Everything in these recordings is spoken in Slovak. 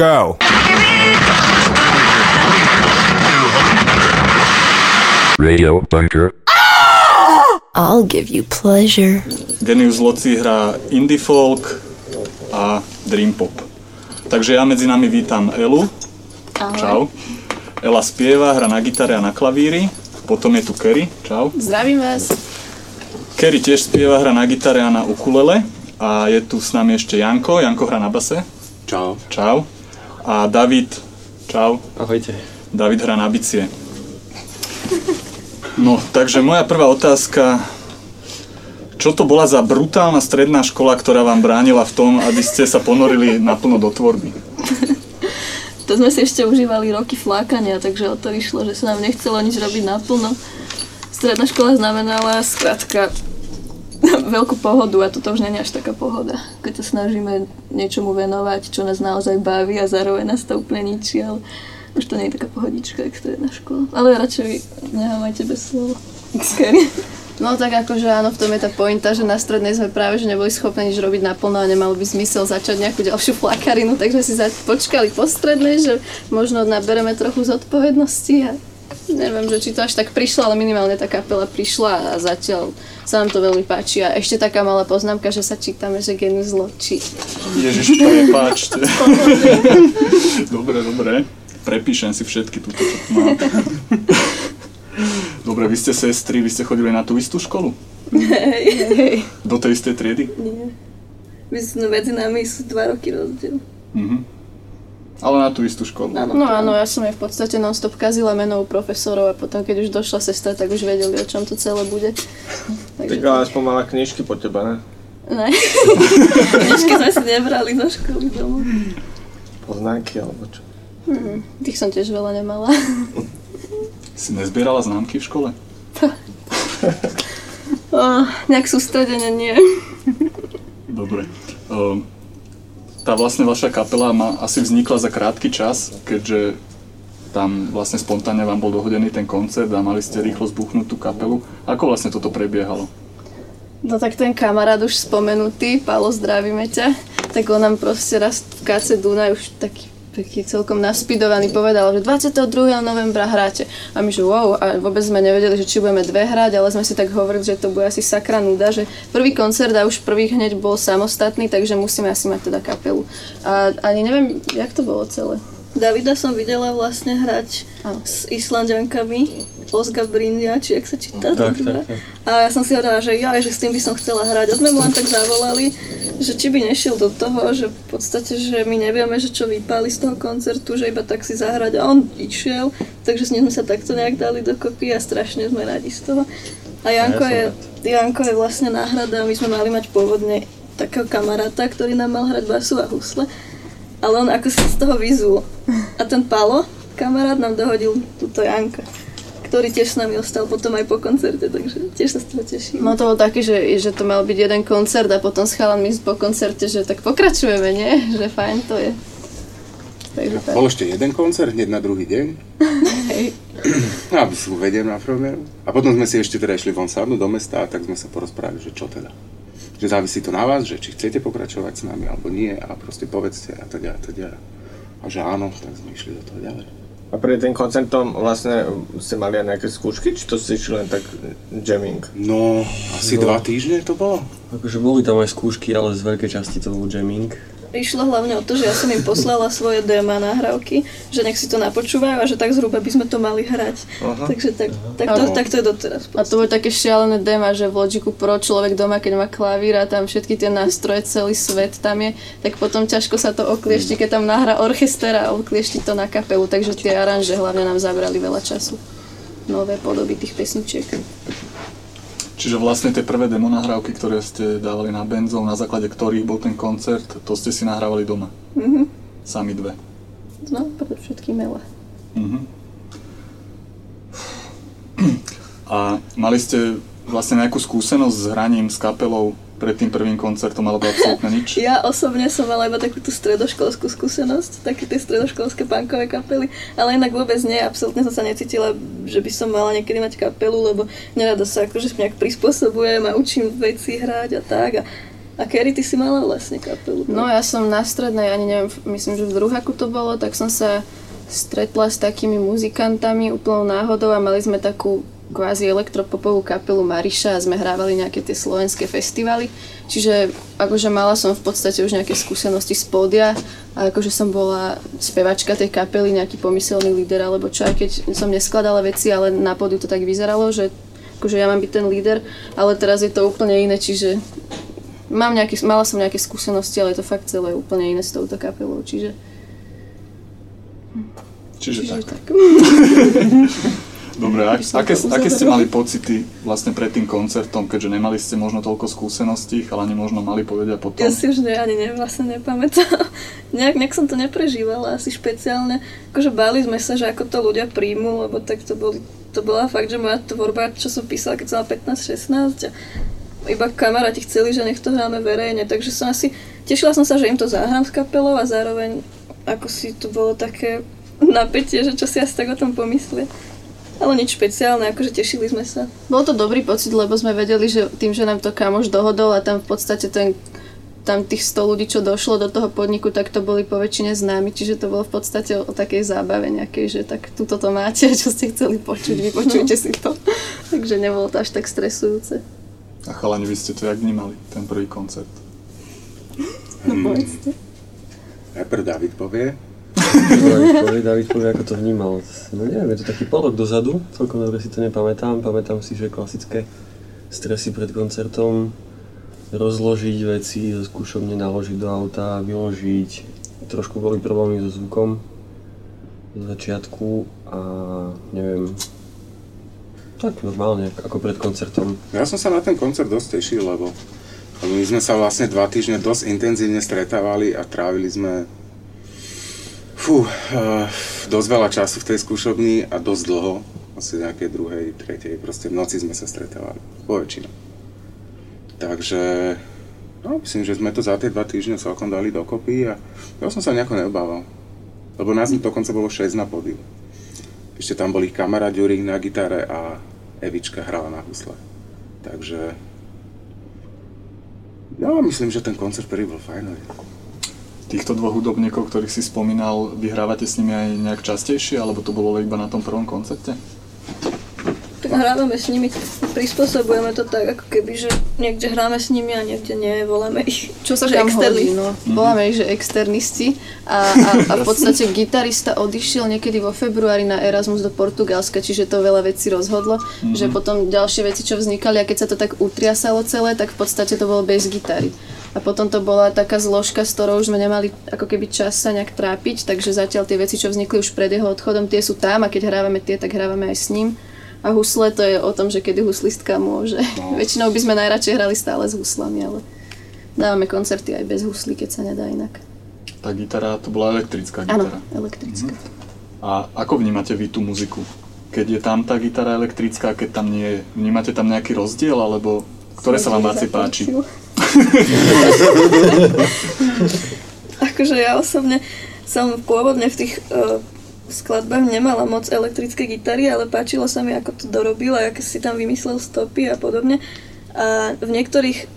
go. Radio Bunker. I'll give you pleasure. Genius Loci hrá indie folk a dream pop. Takže ja medzi nami vítam Elu. Čau. Ela spieva, hra na gitare a na klavíri. Potom je tu Kerry. Čau. Zdravím vás. Kerry tiež spieva, hra na gitare a na ukulele. A je tu s nami ešte Janko. Janko hrá na base. Čau. Čau. A David. Čau. Ahojte. David hrá na bicie. No, takže moja prvá otázka. Čo to bola za brutálna stredná škola, ktorá vám bránila v tom, aby ste sa ponorili naplno do tvorby? To sme si ešte užívali roky flákania, takže o to išlo, že sa nám nechcelo nič robiť naplno. Stredná škola znamenala skrátka veľkú pohodu a toto už je až taká pohoda. Keď sa snažíme niečomu venovať, čo nás naozaj baví a zároveň nás to úplne ničí, ale už to nie je taká pohodička, jak stredná škola. Ale radšej nechám aj tebe slovo. Scary. No tak akože áno, v tom je tá pointa, že na strednej sme práve že neboli schopní nič robiť naplno a nemalo by zmysel začať nejakú ďalšiu flakarinu, takže si za- počkali po strednej, že možno nabereme trochu zodpovednosti a neviem, že či to až tak prišlo, ale minimálne tá kapela prišla a zatiaľ sa nám to veľmi páči. A ešte taká malá poznámka, že sa čítame, že genius zločí. Ježiš, prepáčte. dobre, dobre. Prepíšem si všetky túto, čo tu mám. Dobre, vy ste sestry, vy ste chodili na tú istú školu? Hej. Do tej istej triedy? Nie. My sme medzi nami sú dva roky rozdiel. Mhm. Ale na tú istú školu. Áno. No áno, ja som jej v podstate non-stop kazila menou profesorov a potom, keď už došla sestra, tak už vedeli, o čom to celé bude. Tak ale aspoň mala knižky po teba, ne? Ne. Knižky sme si nebrali zo školy domov. Poznámky alebo čo? Tých som tiež veľa nemala. Si nezbierala známky v škole? O, nejak sústredene nie. Dobre. Ehm, tá vlastne vaša kapela má, asi vznikla za krátky čas, keďže tam vlastne spontánne vám bol dohodený ten koncert a mali ste rýchlo zbuchnúť tú kapelu. Ako vlastne toto prebiehalo? No tak ten kamarát už spomenutý, Pálo, zdravíme ťa, tak on nám proste raz v KC Dunaj už taký taký celkom naspidovaný povedal, že 22. novembra hráte. A my že wow, a vôbec sme nevedeli, že či budeme dve hrať, ale sme si tak hovorili, že to bude asi sakra nuda, že prvý koncert a už prvý hneď bol samostatný, takže musíme asi mať teda kapelu. A ani neviem, jak to bolo celé. Davida som videla vlastne hrať Áno. s Islandiankami, Ozga Brindia, či jak sa číta. Tak, tak, tak. A ja som si hovorila, že ja, že s tým by som chcela hrať. A sme mu len tak zavolali, že či by nešiel do toho, že v podstate, že my nevieme, že čo vypáli z toho koncertu, že iba tak si zahrať. A on išiel, takže s ním sme sa takto nejak dali dokopy a strašne sme radi z toho. A Janko, A ja je, Janko je vlastne náhrada, my sme mali mať pôvodne takého kamaráta, ktorý nám mal hrať basu a husle. Ale on ako si z toho vyzul. A ten Palo, kamarát, nám dohodil túto Janka, ktorý tiež s nami ostal potom aj po koncerte, takže tiež sa z toho teším. No to bolo taký, že, že to mal byť jeden koncert a potom s chalanmi po koncerte, že tak pokračujeme, nie? Že fajn to je. Takže tak. Bol ešte jeden koncert hneď na druhý deň. Hej. No, aby si uvediem na premiéru. A potom sme si ešte teda išli von sadnúť do mesta a tak sme sa porozprávali, že čo teda. Že závisí to na vás, že či chcete pokračovať s nami alebo nie a proste povedzte a teda a teda. A že áno, tak sme išli do toho ďalej. A pred tým koncertom vlastne ste mali aj nejaké skúšky, či to ste išli len tak jamming? No, asi No. dva týždne to bolo. Akože boli tam aj skúšky, ale z veľkej časti to bol jamming. Išlo hlavne o to, že ja som im poslala svoje DMA nahrávky, že nech si to napočúvajú a že tak zhruba by sme to mali hrať. Aha. Takže tak, tak, to, tak to je doteraz. A to bolo také šialené déma, že v Logicu Pro človek doma, keď má klavír a tam všetky tie nástroje, celý svet tam je, tak potom ťažko sa to okliešti, keď tam nahra orchester a okliešti to na kapelu, takže tie aranže hlavne nám zabrali veľa času. Nové podoby tých pesničiek. Čiže vlastne tie prvé demo nahrávky, ktoré ste dávali na Benzov, na základe ktorých bol ten koncert, to ste si nahrávali doma. Mhm. Sami dve. No, predovšetkým Ela. Mhm. A mali ste vlastne nejakú skúsenosť s hraním s kapelou pred tým prvým koncertom, alebo absolútne nič? Ja osobne som mala iba takú tú stredoškolskú skúsenosť, také tie stredoškolské punkové kapely, ale inak vôbec nie, absolútne som sa necítila, že by som mala niekedy mať kapelu, lebo nerada sa akože nejak prispôsobujem a učím veci hrať a tak. A, a A Kerry, ty si mala vlastne kapelu. No ja som na strednej, ani neviem, myslím, že v druháku to bolo, tak som sa stretla s takými muzikantami úplnou náhodou a mali sme takú kvázi elektropopovú kapelu Mariša a sme hrávali nejaké tie slovenské festivaly. Čiže akože mala som v podstate už nejaké skúsenosti z pódia a akože som bola spevačka tej kapely, nejaký pomyselný líder alebo čo, aj keď som neskladala veci, ale na pódiu to tak vyzeralo, že akože ja mám byť ten líder, ale teraz je to úplne iné, čiže mám nejaké, mala som nejaké skúsenosti, ale je to fakt celé úplne iné s touto kapelou, čiže... Čiže, čiže tak. tak. Dobre, ak, aké, aké ste mali pocity vlastne pred tým koncertom, keďže nemali ste možno toľko skúseností, ale ani možno mali povedia potom? Ja si už ne, ani ne, vlastne nepamätám. nejak, nejak som to neprežívala asi špeciálne. Akože báli sme sa, že ako to ľudia príjmu, lebo tak to, boli, to bola fakt, že moja tvorba, čo som písala, keď som mala 15-16 a iba kamaráti chceli, že nech to hráme verejne, takže som asi, tešila som sa, že im to zahrám s kapelou a zároveň ako si to bolo také napätie, že čo si asi tak o tom pomyslia. Ale nič špeciálne, akože tešili sme sa. Bol to dobrý pocit, lebo sme vedeli, že tým, že nám to kamoš dohodol a tam v podstate ten tam tých 100 ľudí, čo došlo do toho podniku, tak to boli po väčšine známi, čiže to bolo v podstate o, o takej zábave nejakej, že tak tuto to máte, čo ste chceli počuť, vypočujte si to. Takže nebolo to až tak stresujúce. A chalani, vy ste to jak vnímali, ten prvý koncert? No povedzte. Najprv David povie. David povie, ako to vnímal. No neviem, je to taký pol rok dozadu, celkom dobre si to nepamätám. Pamätám si, že klasické stresy pred koncertom, rozložiť veci, zo skúšobne naložiť do auta, vyložiť. Trošku boli problémy so zvukom z začiatku a neviem, tak normálne, ako pred koncertom. Ja som sa na ten koncert dosť tešil, lebo my sme sa vlastne dva týždne dosť intenzívne stretávali a trávili sme fú, uh, dosť veľa času v tej skúšobni a dosť dlho, asi nejakej druhej, tretej, proste v noci sme sa stretávali, po väčšinu. Takže, no myslím, že sme to za tie dva týždne celkom dali dokopy a ja som sa nejako neobával. Lebo nás dokonca bolo 6 na pódiu. Ešte tam boli kamarát Ďurík na gitare a Evička hrala na husle. Takže ja myslím, že ten koncert prvý bol fajnový. Týchto dvoch hudobníkov, ktorých si spomínal, vyhrávate s nimi aj nejak častejšie, alebo to bolo iba na tom prvom koncerte? Tak hrávame s nimi, prispôsobujeme to tak, ako keby, že niekde hráme s nimi a niekde nie, voláme ich. Čo sa že externí. hodí, no. Voláme ich, že externisti a, a, a v podstate gitarista odišiel niekedy vo februári na Erasmus do Portugalska, čiže to veľa vecí rozhodlo, že potom ďalšie veci, čo vznikali a keď sa to tak utriasalo celé, tak v podstate to bolo bez gitary. A potom to bola taká zložka, s ktorou už sme nemali ako keby čas sa nejak trápiť, takže zatiaľ tie veci, čo vznikli už pred jeho odchodom, tie sú tam a keď hrávame tie, tak hrávame aj s ním. A husle to je o tom, že kedy huslistka môže. No. Väčšinou by sme najradšej hrali stále s huslami, ale dávame koncerty aj bez huslí, keď sa nedá inak. Tá gitara, to bola elektrická Áno, gitara. elektrická. A ako vnímate vy tú muziku? Keď je tam tá gitara elektrická, keď tam nie je, vnímate tam nejaký rozdiel, alebo ktoré sa vám viacej páči? akože ja osobne som pôvodne v tých uh, skladbách nemala moc elektrické gitary, ale páčilo sa mi, ako to dorobil a aké si tam vymyslel stopy a podobne. A v niektorých uh,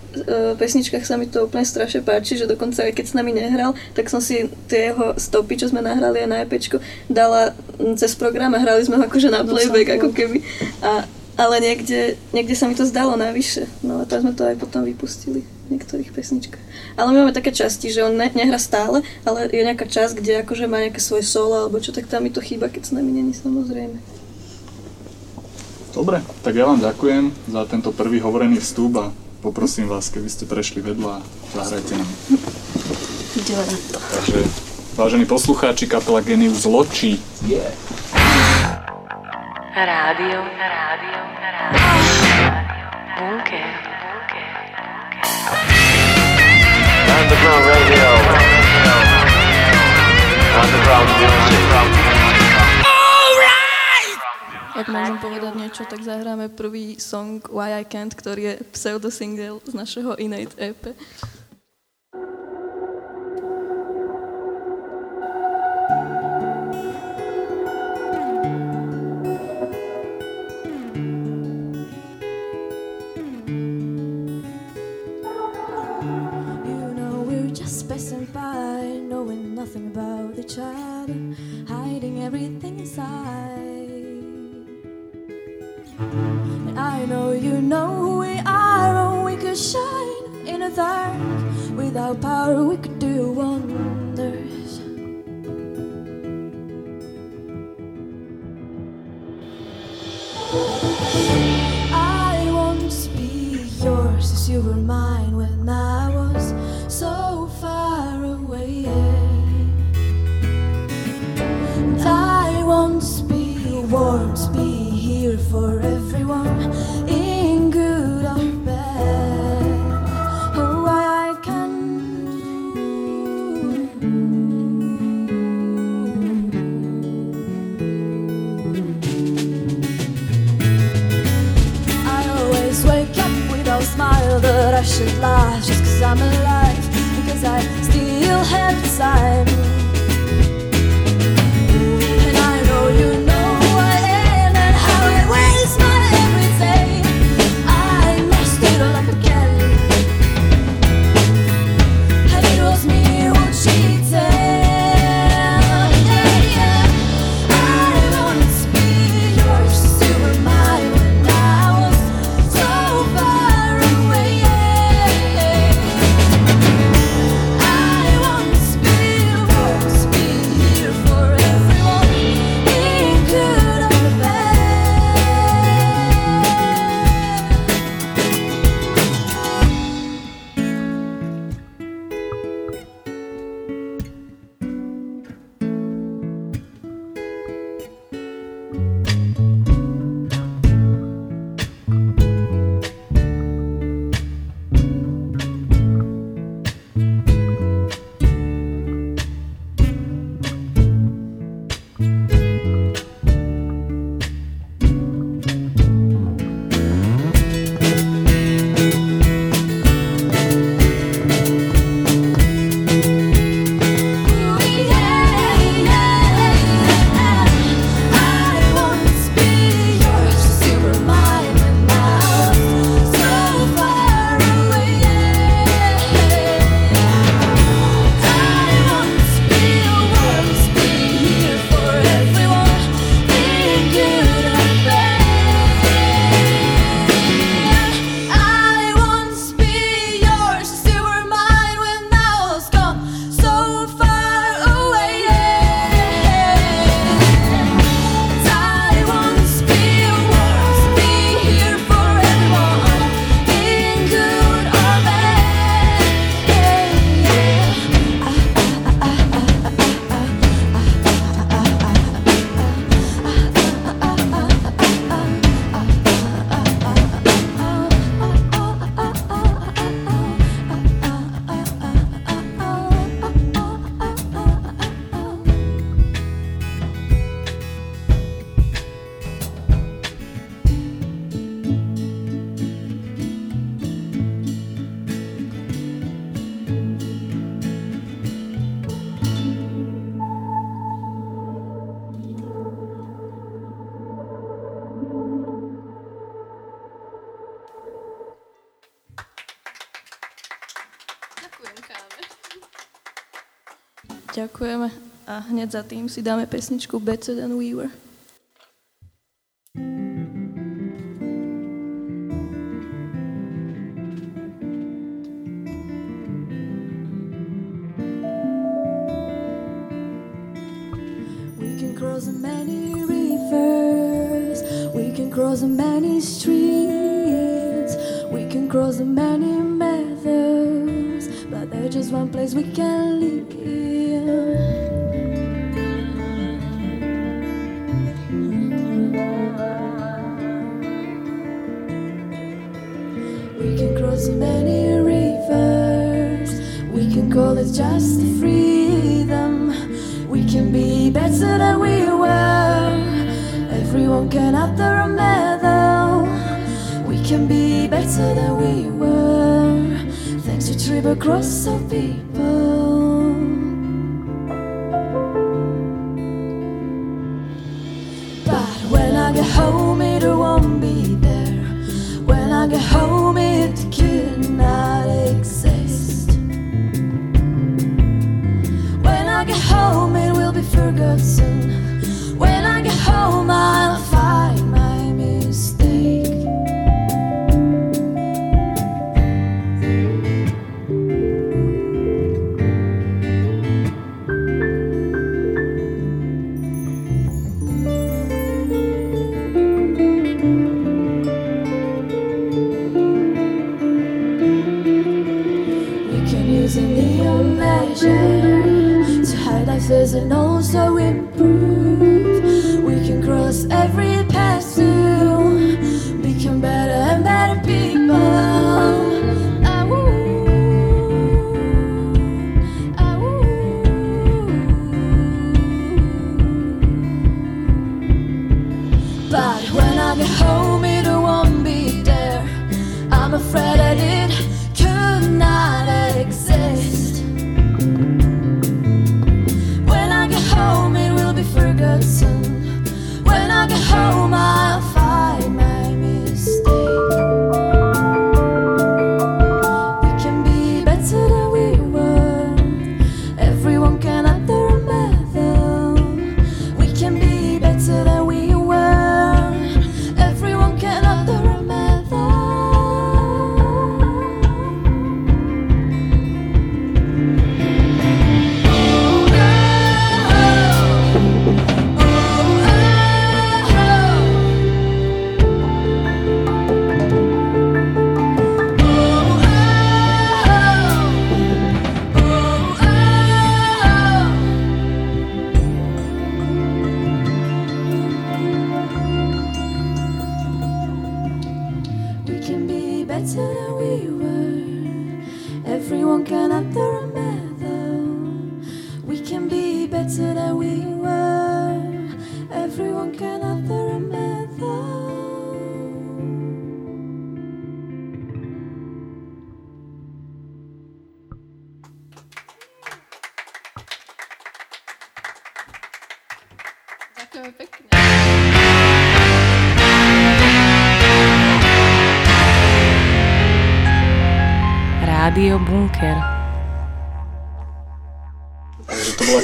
pesničkách sa mi to úplne strašne páči, že dokonca aj keď s nami nehral, tak som si tie jeho stopy, čo sme nahrali aj na EPčku, dala cez program a hrali sme ho akože na playback, ako keby. A, ale niekde, niekde sa mi to zdalo navyše. No a tak sme to aj potom vypustili v niektorých pesničkách. Ale my máme také časti, že on ne, nehra stále, ale je nejaká časť, kde akože má nejaké svoje solo alebo čo, tak tam mi to chýba, keď s nami není samozrejme. Dobre, tak ja vám ďakujem za tento prvý hovorený vstup a poprosím vás, keby ste prešli vedľa a zahrajte nám. Takže, vážení poslucháči, kapela Genius Loči. Rádio, rádio, rádio. Bunker. Underground radio. Underground music. Ak môžem povedať niečo, tak zahráme prvý song Why I Can't, ktorý je pseudosingle z našeho Innate EP. are we Ďakujeme a hneď za tým si dáme pesničku Better Than We Were.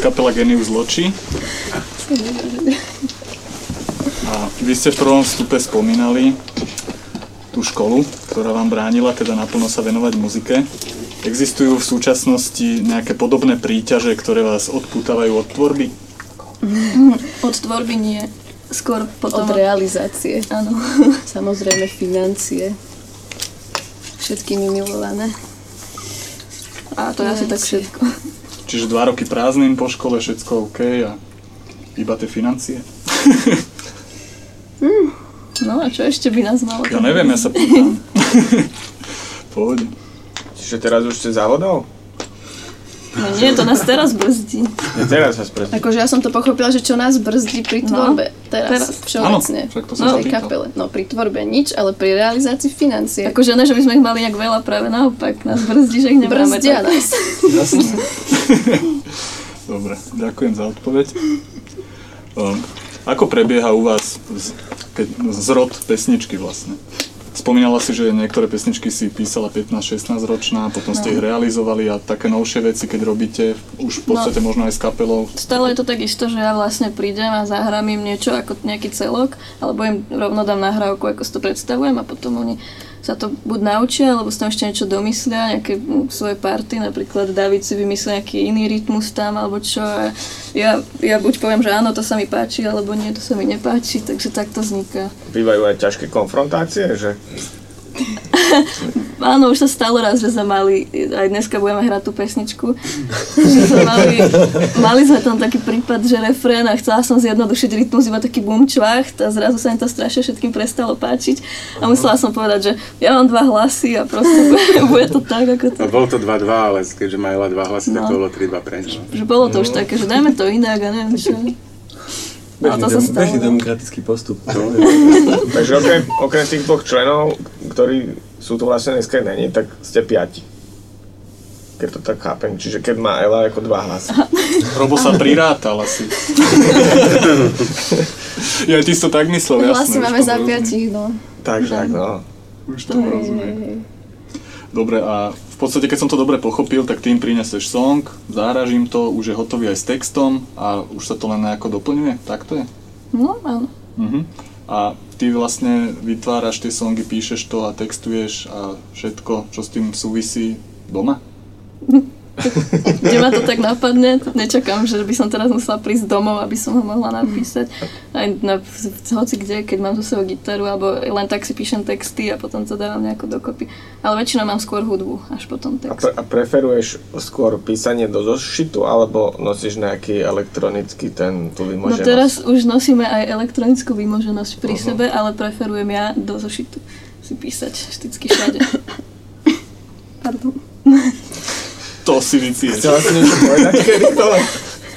Kapela Genius Loči. A vy ste v prvom vstupe spomínali tú školu, ktorá vám bránila teda naplno sa venovať muzike. Existujú v súčasnosti nejaké podobné príťaže, ktoré vás odputávajú od tvorby? Od tvorby nie. Skôr potom... Od realizácie. Áno. Samozrejme financie. Všetkými milované. A to je asi tak všetko. Čiže dva roky prázdnym po škole, všetko OK a iba tie financie? No a čo ešte by nás malo? Ja neviem, ja sa pýtam. Pohode. Čiže teraz už ste závodov? No nie, to nás teraz brzdí. Ja teraz vás presne. Akože ja som to pochopila, že čo nás brzdí pri No, tvorbe. teraz, teraz. všeobecne. Áno, to sa tej kapele. No pri tvorbe nič, ale pri realizácii financie. Akože ne, že by sme ich mali jak veľa, práve naopak. Nás brzdí, že ich nemáme. Brzdia tak. nás. Jasne. Dobre, ďakujem za odpoveď. Um, ako prebieha u vás z, keď, zrod pesničky vlastne? Spomínala si, že niektoré pesničky si písala 15-16 ročná, potom ste No. ich realizovali a také novšie veci, keď robíte, už v podstate možno aj s kapelou. Stále je to tak isto, že ja vlastne prídem a zahrám im niečo ako nejaký celok, alebo im rovno dám nahrávku, ako si to predstavujem a potom oni sa to buď naučia, alebo si tam ešte niečo domyslia, nejaké mm, svoje party, napríklad David si vymyslel nejaký iný rytmus tam, alebo čo. A ja, ja buď poviem, že áno, to sa mi páči, alebo nie, to sa mi nepáči, takže tak to vzniká. Bývajú aj ťažké konfrontácie, že Áno, už sa stalo raz, že sme mali, aj dneska budeme hrať tú pesničku, že sme mali, mali sme tam taký prípad, že refrén a chcela som zjednodušiť rytmus, iba taký bum čvacht a zrazu sa im to strašne všetkým prestalo páčiť a musela som povedať, že ja mám dva hlasy a proste bude, bude to tak, ako to. No, bolo to 2-2, ale keďže Majla dva hlasy, tak No. to bolo 3-2 preč. no. Že bolo to už také, že dajme to inak a neviem čo. Bežný, to dem, bežný demokratický postup. Takže okrem, okrem tých dvoch členov, ktorí sú tu vlastne dneska není, tak ste piati. Keď to tak chápem. Čiže keď má Ela ako dva hlasy. Robo sa prirátal asi. ja ty si to tak myslel, jasné. Hlasy už máme to za piatich, no. Tak, tak, no. Už to rozumiem. Dobre, a v podstate, keď som to dobre pochopil, tak tým prineseš song, zahraš im to, už je hotový aj s textom a už sa to len nejako doplňuje, tak to je? No, áno. Mhm. A ty vlastne vytváraš tie songy, píšeš to a textuješ a všetko, čo s tým súvisí doma? Kde ma to tak napadne, nečakám, že by som teraz musela prísť domov, aby som ho mohla napísať. Aj na, hoci kde, keď mám zo sebou gitaru, alebo len tak si píšem texty a potom to dávam nejako dokopy. Ale väčšinou mám skôr hudbu, až potom A, text. pre, a preferuješ skôr písanie do zošitu, alebo nosíš nejaký elektronický ten, tú No vymoženosť? teraz už nosíme aj elektronickú výmoženosť pri sebe, ale preferujem ja do zošitu si písať vždycky všade. Pardon. To si vycieš. Chcela si niečo povedať, kedy to?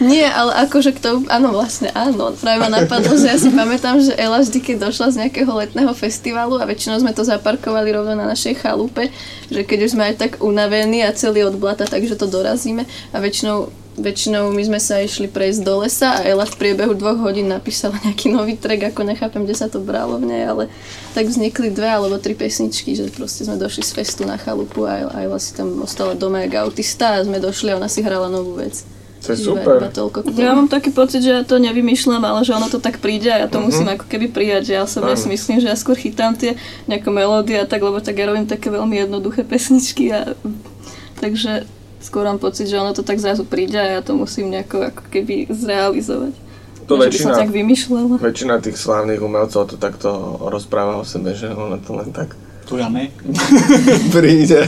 Nie, ale akože k tomu, áno, vlastne áno. Práve ma napadlo, že ja si pamätám, že Ela vždy, keď došla z nejakého letného festivalu a väčšinou sme to zaparkovali rovno na našej chalupe, že keď už sme aj tak unavení a celý od blata, takže to dorazíme a väčšinou Väčšinou my sme sa išli prejsť do lesa a Ela v priebehu dvoch hodín napísala nejaký nový track, ako nechápem, kde sa to bralo v nej, ale tak vznikli dve alebo tri pesničky, že proste sme došli z festu na chalupu a Ela si tam ostala doma jak autista a sme došli a ona si hrala novú vec. To je super. Iba toľko. Ja mám taký pocit, že ja to nevymýšľam, ale že ono to tak príde a ja to Mhm. musím ako keby prijať. Ja osobne si myslím, že ja skôr chytám tie nejaké melódie a tak, lebo tak ja robím také veľmi jednoduché pesničky a takže skôr mám pocit, že ono to tak zrazu príde a ja to musím nejako ako keby zrealizovať. To som väčšina- tak vymýšľala. Väčšina tých slávnych umelcov to takto rozpráva o sebe, že ono to len tak To ja ne. príde.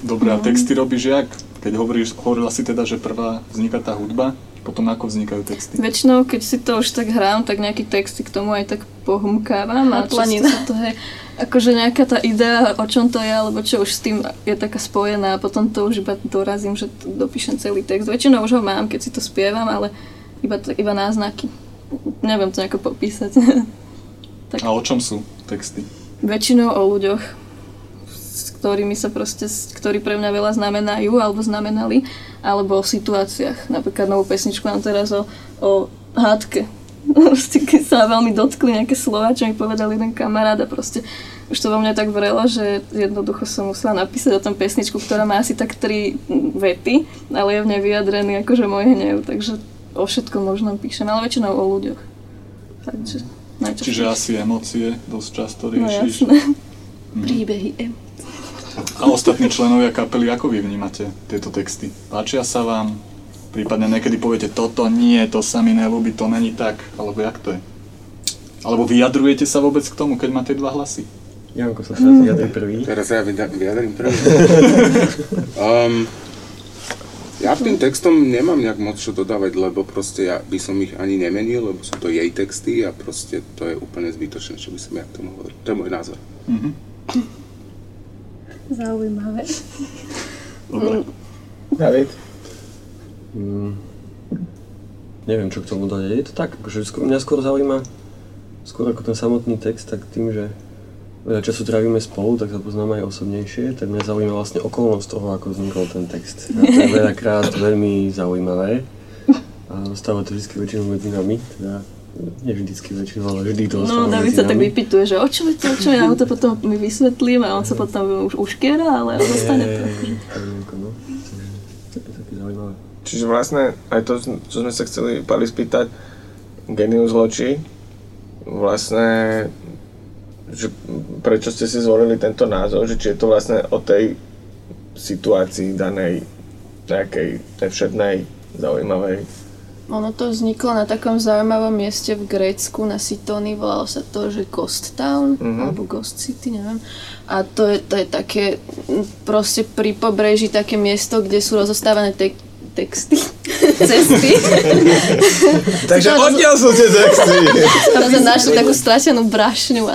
Dobre, No. a texty robíš jak? Keď hovoríš, hovorila si teda, že prvá vzniká tá hudba, potom ako vznikajú texty? Väčšinou, keď si to už tak hrám, tak nejaký texty k tomu aj tak pohumkávam a často sa to je akože nejaká tá idea, o čom to je, alebo čo už s tým je taká spojená a potom to už iba dorazím, že dopíšem celý text. Väčšinou už ho mám, keď si to spievam, ale iba, to- iba náznaky. Neviem to nejako popísať. tak A o čom sú texty? väčšinou o ľuďoch, ktorými sa proste, ktorí pre mňa veľa znamenajú alebo znamenali, alebo o situáciách. Napríklad novú pesničku mám teraz o, o hádke. Proste, keď sa veľmi dotkli nejaké slova, čo mi povedal jeden kamarát a proste už to vo mne tak vrelo, že jednoducho som musela napísať o tom pesničku, ktorá má asi tak tri mm, vety, ale je v nej vyjadrený akože môj hnev, takže o všetkom možnom píšem, ale väčšinou o ľuďoch. Takže najčastejšie. Čiže asi emócie dosť často No riešiš. jasné. Príbehy. em. A ostatní členovia kapely, ako vy vnímate tieto texty? Páčia sa vám? Prípadne niekedy poviete, toto nie, to sa mi nelúbi, to není tak, alebo jak to je? Alebo vyjadrujete sa vôbec k tomu, keď máte dva hlasy? Janko sa teraz vyjadri prvý. Teraz ja vyjadrím prvý. um, ja k tým textom nemám nejak moc čo dodávať, lebo proste ja by som ich ani nemenil, lebo sú to jej texty a proste to je úplne zbytočné, čo by som ja k tomu hovoril. To je môj názor. Mhm. Zaujímavé. Dobre. David? Mm, neviem, čo k tomu dať. Je to tak, akože skôr, mňa skôr zaujíma, skôr ako ten samotný text, tak tým, že veľa času trávime spolu, tak sa poznáme aj osobnejšie, tak mňa zaujíma vlastne okolnosť toho, ako vznikol ten text. A to je veľakrát veľmi zaujímavé a stáva to vždy väčšinou medzi nami, teda nie vždycky väčšinou, ale vždy to No, David sa tak vypituje, že o čom je to, o čom je, ja to potom mi vysvetlím a on sa potom už uškiera, ale zostane to. Tak nejako, no. To. Čiže vlastne aj to, čo sme sa chceli Pali spýtať, Genius Loči, vlastne, že prečo ste si zvolili tento názov, že či je to vlastne o tej situácii danej, nejakej nevšetnej, zaujímavej. Ono to vzniklo na takom zaujímavom mieste v Grécku, na Sitoni, volalo sa to, že Ghost Town, Mhm. alebo Ghost City, neviem. A to je, to je také, proste pri pobreží také miesto, kde sú rozostávané te- texty, cesty. Takže odtiaľ sú tie texty. Tam sme našli takú stratenú brašňu. A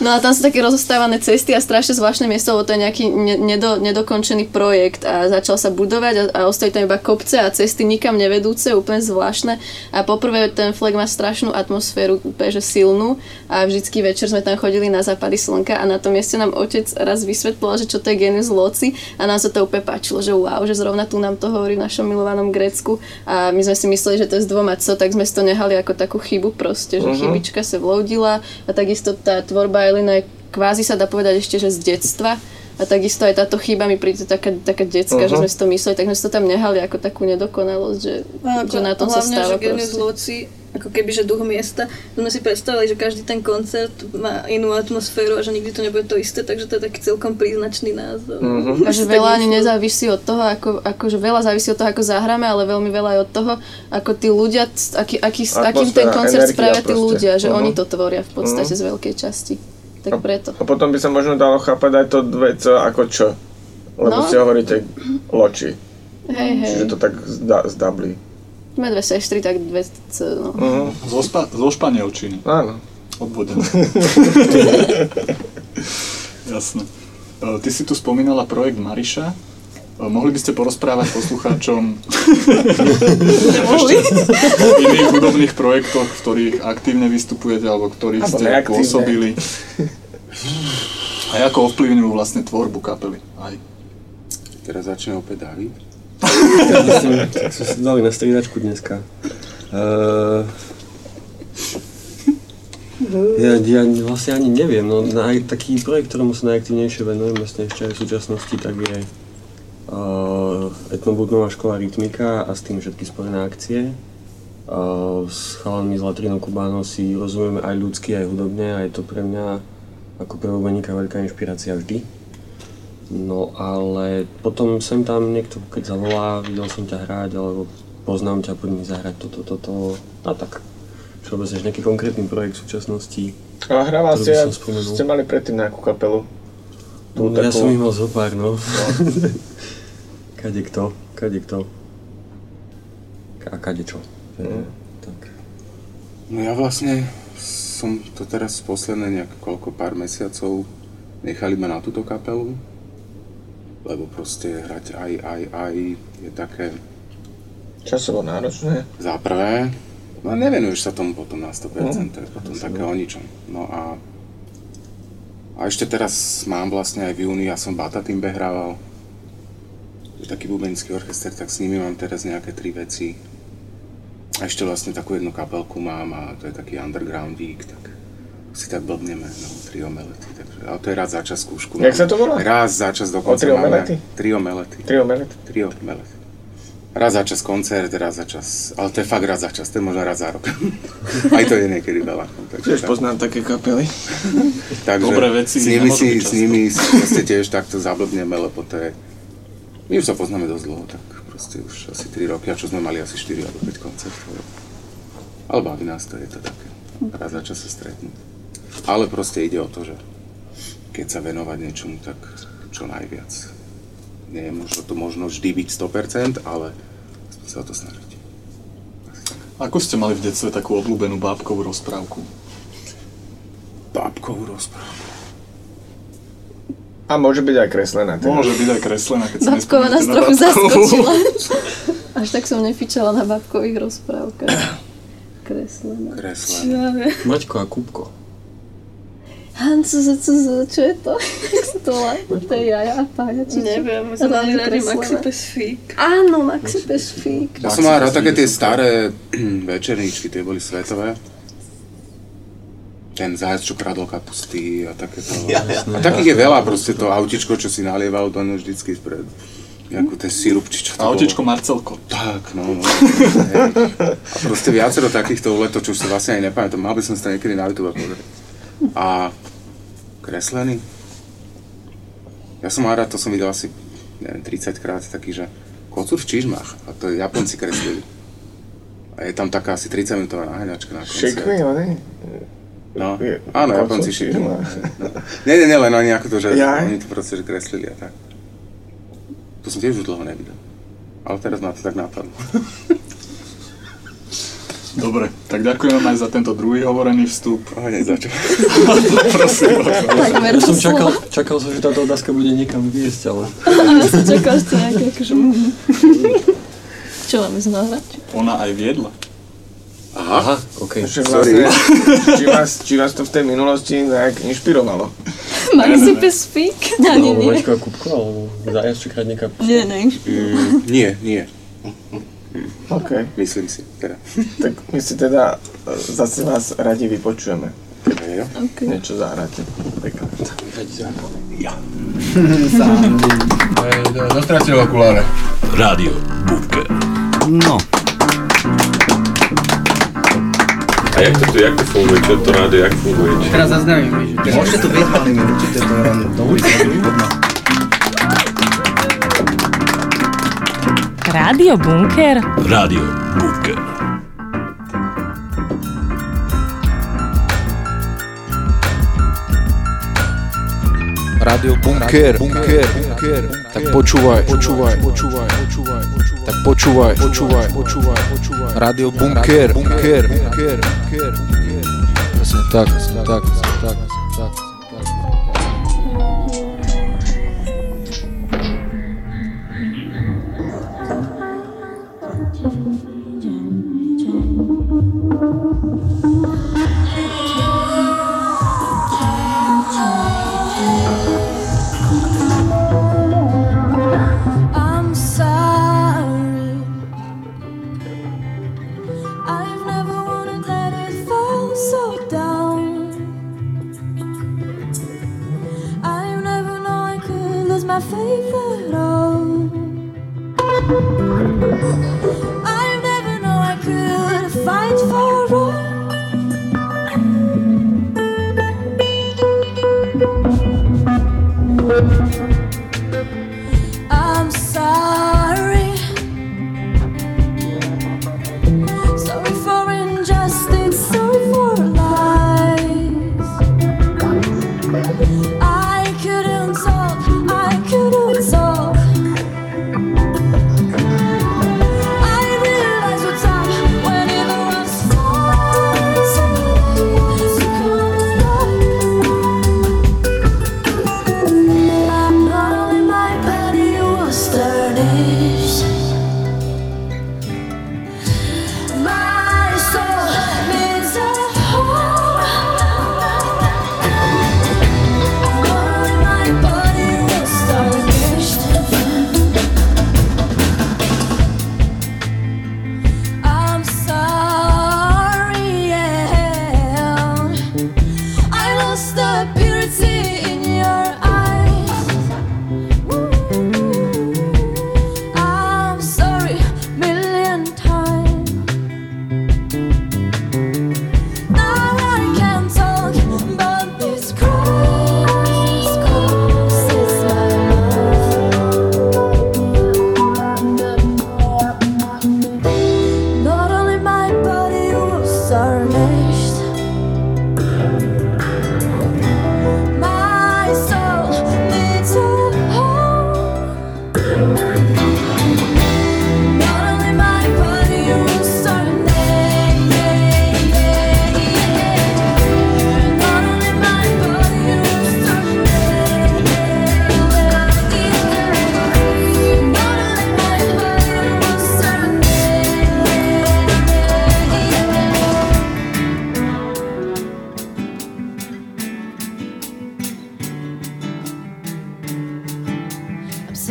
no a tam sú také rozostávané cesty a strašne zvláštne miesto, lebo to je nejaký ne- nedo, nedokončený projekt a začal sa budovať a, a ostali tam iba kopce a cesty nikam nevedúce, úplne zvláštne. A poprvé ten flek má strašnú atmosféru, úplne že silnú a vždycky večer sme tam chodili na západy slnka a na tom mieste nám otec raz vysvetlil, že čo to je genius loci a nám sa to úplne páčilo, že wow, že zrovna tu nám to hovorí v našom milovanom Grécku a my sme si mysleli, že to je z dvoma co, tak sme si to nehali ako takú chybu proste, že Mhm. chybička sa vloudila a takisto tá tvorba Elina je kvázi sa dá povedať ešte, že z detstva, A takisto aj táto chyba mi príde taká, taká detská, že Mhm. sme si to mysleli, tak sme si to tam nehali ako takú nedokonalosť, že, No, že na tom sa stáva že Genius proste. Loci, ako keby, že duch miesta, to sme si predstavili, že každý ten koncert má inú atmosféru a že nikdy to nebude to isté, takže to je taký celkom príznačný názov. Mhm. A že veľa ani nezávisí od toho, ako, ako, že veľa závisí od toho, ako zahráme, ale veľmi veľa aj od toho, ako tí ľudia, aký, aký, akým ten koncert spravia tí ľudia, že Mhm. oni to tvoria v podstate Mhm. z veľkej časti. Tak preto. A potom by sa možno dalo chápať aj to dve co ako čo. Lebo No. si hovoríte loči. Hej, hej. Čiže to tak zda, zdablí. Sme dve sestry, tak dve c, no. Mhm. Zo, spa- zo Španielčiny. Áno. Odvodené. Jasné. E, Ty si tu spomínala projekt Mariša. E, Mohli by ste porozprávať poslucháčom o iných hudobných projektoch, v ktorých aktívne vystupujete alebo ktorých Alebo ste neaktívne. pôsobili? A ako ovplyvňujú vlastne tvorbu kapely? Aj. Teraz začne opäť David. Sme si dali na striedačku dneska. Uh, ja, ja vlastne ani neviem, no naj, taký projekt, ktorému sa najaktívnejšie venujem vlastne ešte aj v súčasnosti, tak je uh, etnobudnová škola Rytmika a s tým všetky spojené akcie. Uh, s chalanmi z Latrinou Kubáno si rozumieme aj ľudsky, aj hudobne a je to pre mňa ako pre veľká inšpirácia vždy. No ale potom sem tam niekto, keď zavolá, videl som ťa hrať, alebo poznám ťa, poď mi zahrať toto, toto, a tak. Všeobecne že nejaký konkrétny projekt v súčasnosti. Hrával ktorý ste, spomenul. ste mali predtým nejakú kapelu. Tú No, ja takú- som ich mal zo pár, no. kade kto, kade kto. A kade čo. Mm. Tak. No ja vlastne som to teraz posledné nejak koľko pár mesiacov nechali ma na túto kapelu, lebo proste hrať aj, aj, aj je také Časovo náročné. za prvé, no nevenuješ sa tomu potom na 100%, to je potom také o ničom. No a a ešte teraz mám vlastne aj v júni, ja som Bata Timbe hrával, je taký bubenický orchester, tak s nimi mám teraz nejaké tri veci. A ešte vlastne takú jednu kapelku mám a to je taký undergroundík, tak si tak blbneme, no, trio melety, takže, ale to je raz za čas skúšku. Jak sa to volá? Raz za čas dokonca trio máme- melety? Trio melety. Trio melety. Trio melety. Raz za čas koncert, raz za čas, ale to je fakt raz za čas, to je možno raz za rok. Aj to je niekedy veľa. no, takže Tiež tak. poznám také kapely. Takže Dobré veci s nimi, si, s nimi si proste tiež takto zablbneme, lebo to je... My už sa poznáme dosť dlho, tak proste už asi 3 roky, a čo sme mali asi 4 alebo 5 koncertov. Ale baví nás to, je to také. Raz za čas sa stretnúť. Ale proste ide o to, že keď sa venovať niečomu, tak čo najviac. Nie je možno to možno vždy byť 100%, ale sa o to snažiť. Ako ste mali v detstve takú obľúbenú bábkovú rozprávku? Bábkovú rozprávku. A môže byť aj kreslená. teda. Môže byť aj kreslená, keď Babkova nás trochu zaskočila. Až tak som nefičala na babkových rozprávkach. Kreslená. Kreslená. Maťko a Kupko. Z, z, čo je to? Jak sa to volá? To je jaja a pája, či? Neviem, my sme to mali. Maxi Pes Fík. Áno, Maxi Pes Fík. Ja som mal rád také tie staré večerníčky, tie boli svetové. Ten zajac, čo kradol kapusty a takéto. A takých je veľa, proste to autičko, čo si nalieval do ňu vždycky spred. Nejakú ten sirup, či čo to Autičko bolo. Marcelko. Tak, no, no. hej. A proste viacero takýchto úletov, čo už si vlastne ani nepamätám. Mal by som to niekedy na YouTube pozrieť. A kreslený. Ja som rád, to som videl asi, neviem, 30 krát, taký, že kocúr v čižmách. A to Japonci kreslili. A je tam taká asi 30 minútová naháňačka na koncert. Šikmi, oni? No, Je- áno, Japonci šikmi. No. Nie, nie, nie, len oni ako to, že Jaj. oni to proste že kreslili a tak. To som tiež už dlho nevidel. Ale teraz ma to tak napadlo. Dobre, tak ďakujem aj za tento druhý hovorený vstup. Oh, hneď začal. Prosím. Takmer Ja som čakal, čakal som, že táto otázka bude niekam viesť, ale... Ja som čakala, že to nejaké akože... Čo máme zahrať? Ona aj viedla. Aha, OK. Že vlastne, či, vás, či vás to v tej minulosti nejak inšpirovalo? Maxi Pes Fík? Ani Alebo nie. Maťko a Kupko, alebo zajac, čo kradne kapusty. Nie, ne. Mm, nie, nie. OK. Myslím si, teda. Tak my si teda e, zase vás radi vypočujeme. Jo. Okay. Niečo zahráte. Pekne. Ja. Dostratil okuláre. Rádio Bunker. No, A jak to jak to funguje? Čo to rádio, jak funguje? Teraz zaznamím, že. Môžete tu virtuálnymi určite to len do ulice. Rádio Bunker? Rádio Bunker. Rádio Bunker, Bunker, Bunker. Tak počúvaj, počúvaj, počúvaj, počúvaj, tak počúvaj, počúvaj, počúvaj, počúvaj. Rádio Bunker, Bunker, Bunker, Bunker. Presne tak, presne tak, presne tak, presne tak. life at all.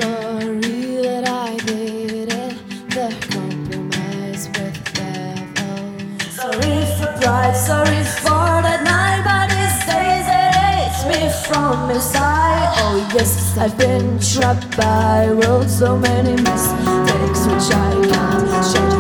Sorry that I did it. The compromise with devil. Sorry for pride, sorry for that night, but it stays it hates me from inside. Oh yes, I've been trapped by road, so many mistakes which I can't change.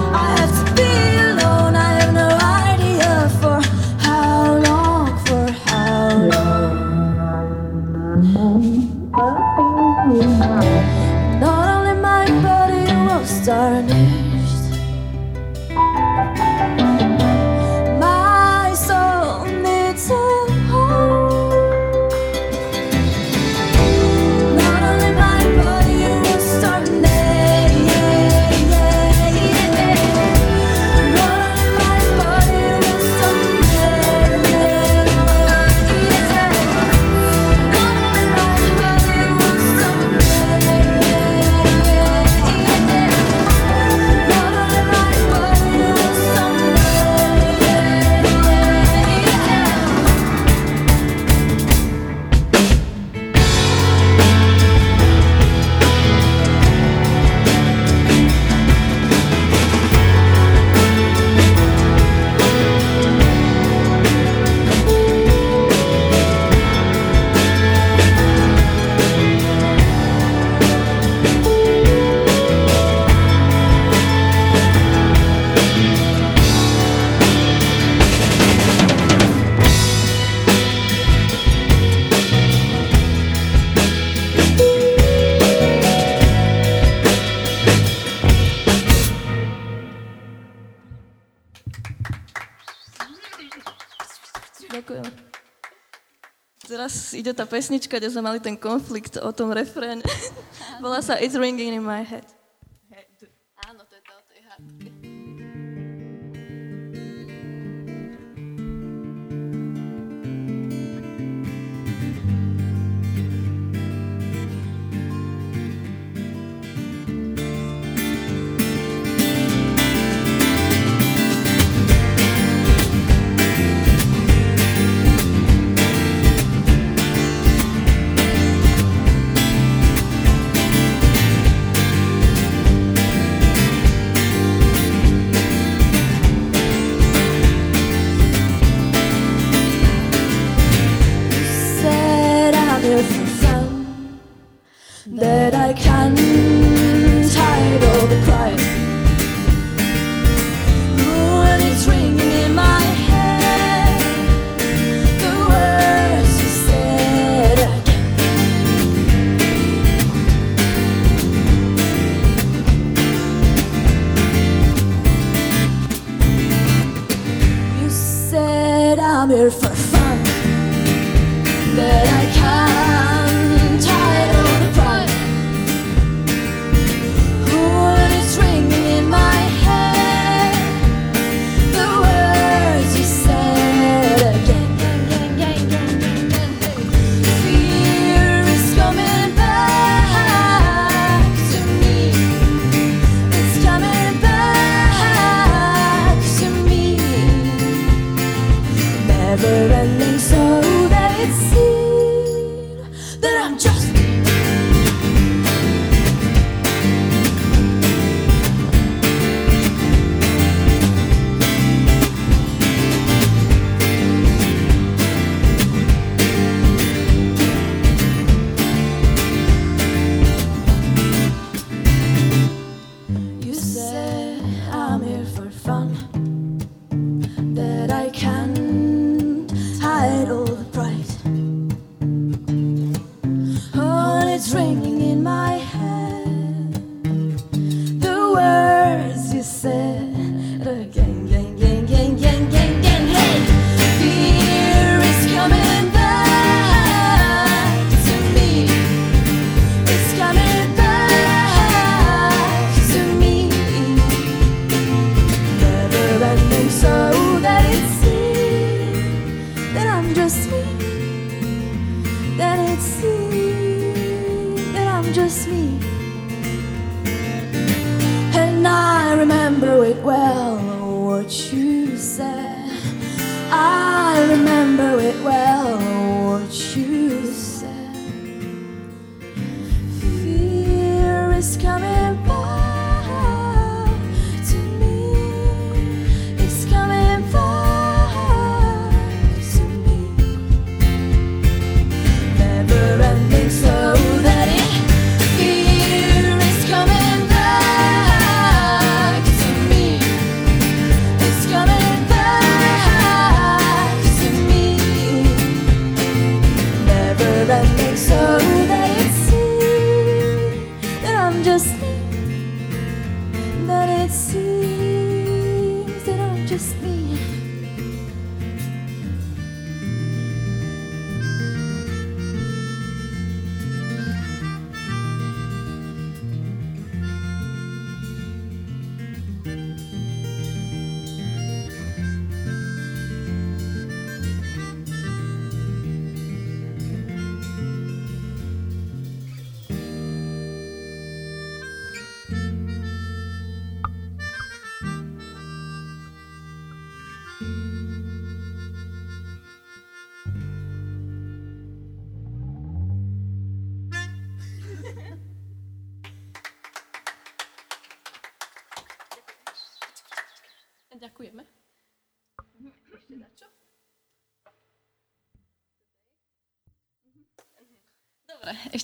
Čiže tá pesnička, kde sme mali ten konflikt o tom refréne, volá sa It's Ringing in My Head.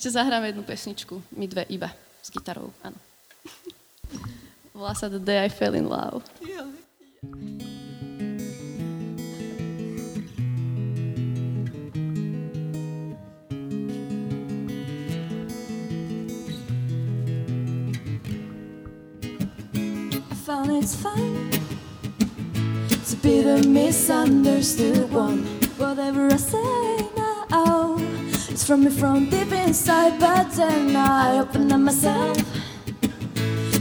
ešte zahráme jednu pesničku, my dve iba, s gitarou, áno. Volá sa The Day I Fell in Love. Yeah. found it's fun to be the misunderstood one. Whatever I said. From me from deep inside. But then I open up myself.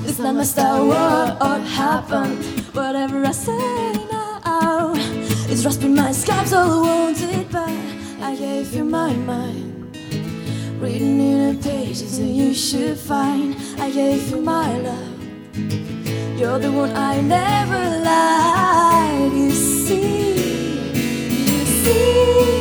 It's not my style, what happened? Whatever I say now, it's rasping my scabs all wounded. But I gave you my mind, reading in the pages that you should find. I gave you my love. You're the one I never lied. You see, you see.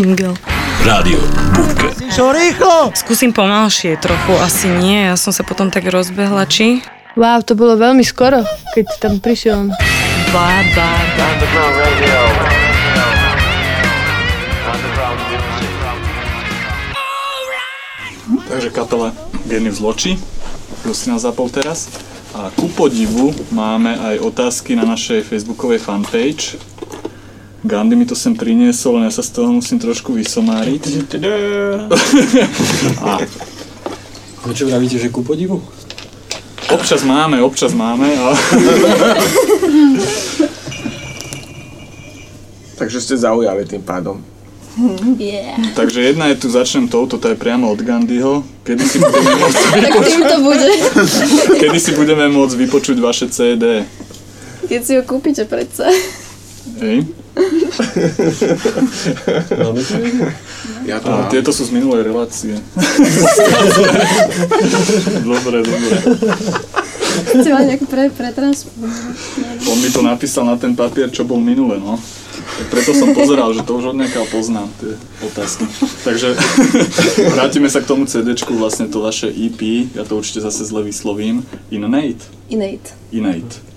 Jingle. Rádio Bunker. Čo rýchlo? Skúsim pomalšie trochu, asi nie. Ja som sa potom tak rozbehla, či? Wow, to bolo veľmi skoro, keď tam prišiel. Bá, bá, bá. Takže kapela Genius Loči, kto si nás zapol teraz. A ku podivu máme aj otázky na našej facebookovej fanpage. Gandhi mi to sem priniesol, len ja sa z toho musím trošku vysomáriť. A No čo vravíte, že ku podivu? občas máme, občas máme. A... Takže ste zaujali tým pádom. Yeah. Takže jedna je tu, začnem touto, to je priamo od Gandhiho. Kedy si budeme môcť vypočuť, bude. kedy si budeme môcť vypočuť vaše CD? Keď si ho kúpite predsa. Hej? Ja to mám. tieto sú z minulej relácie. dobre, dobre. Chcete mať nejak pre, pretransformovať. On mi to napísal na ten papier, čo bol minule, no. Tak preto som pozeral, že to už od niekiaľ poznám, tie otázky. Takže vrátime sa k tomu CDčku, vlastne to vaše EP, ja to určite zase zle vyslovím, Innate. Innate. Innate.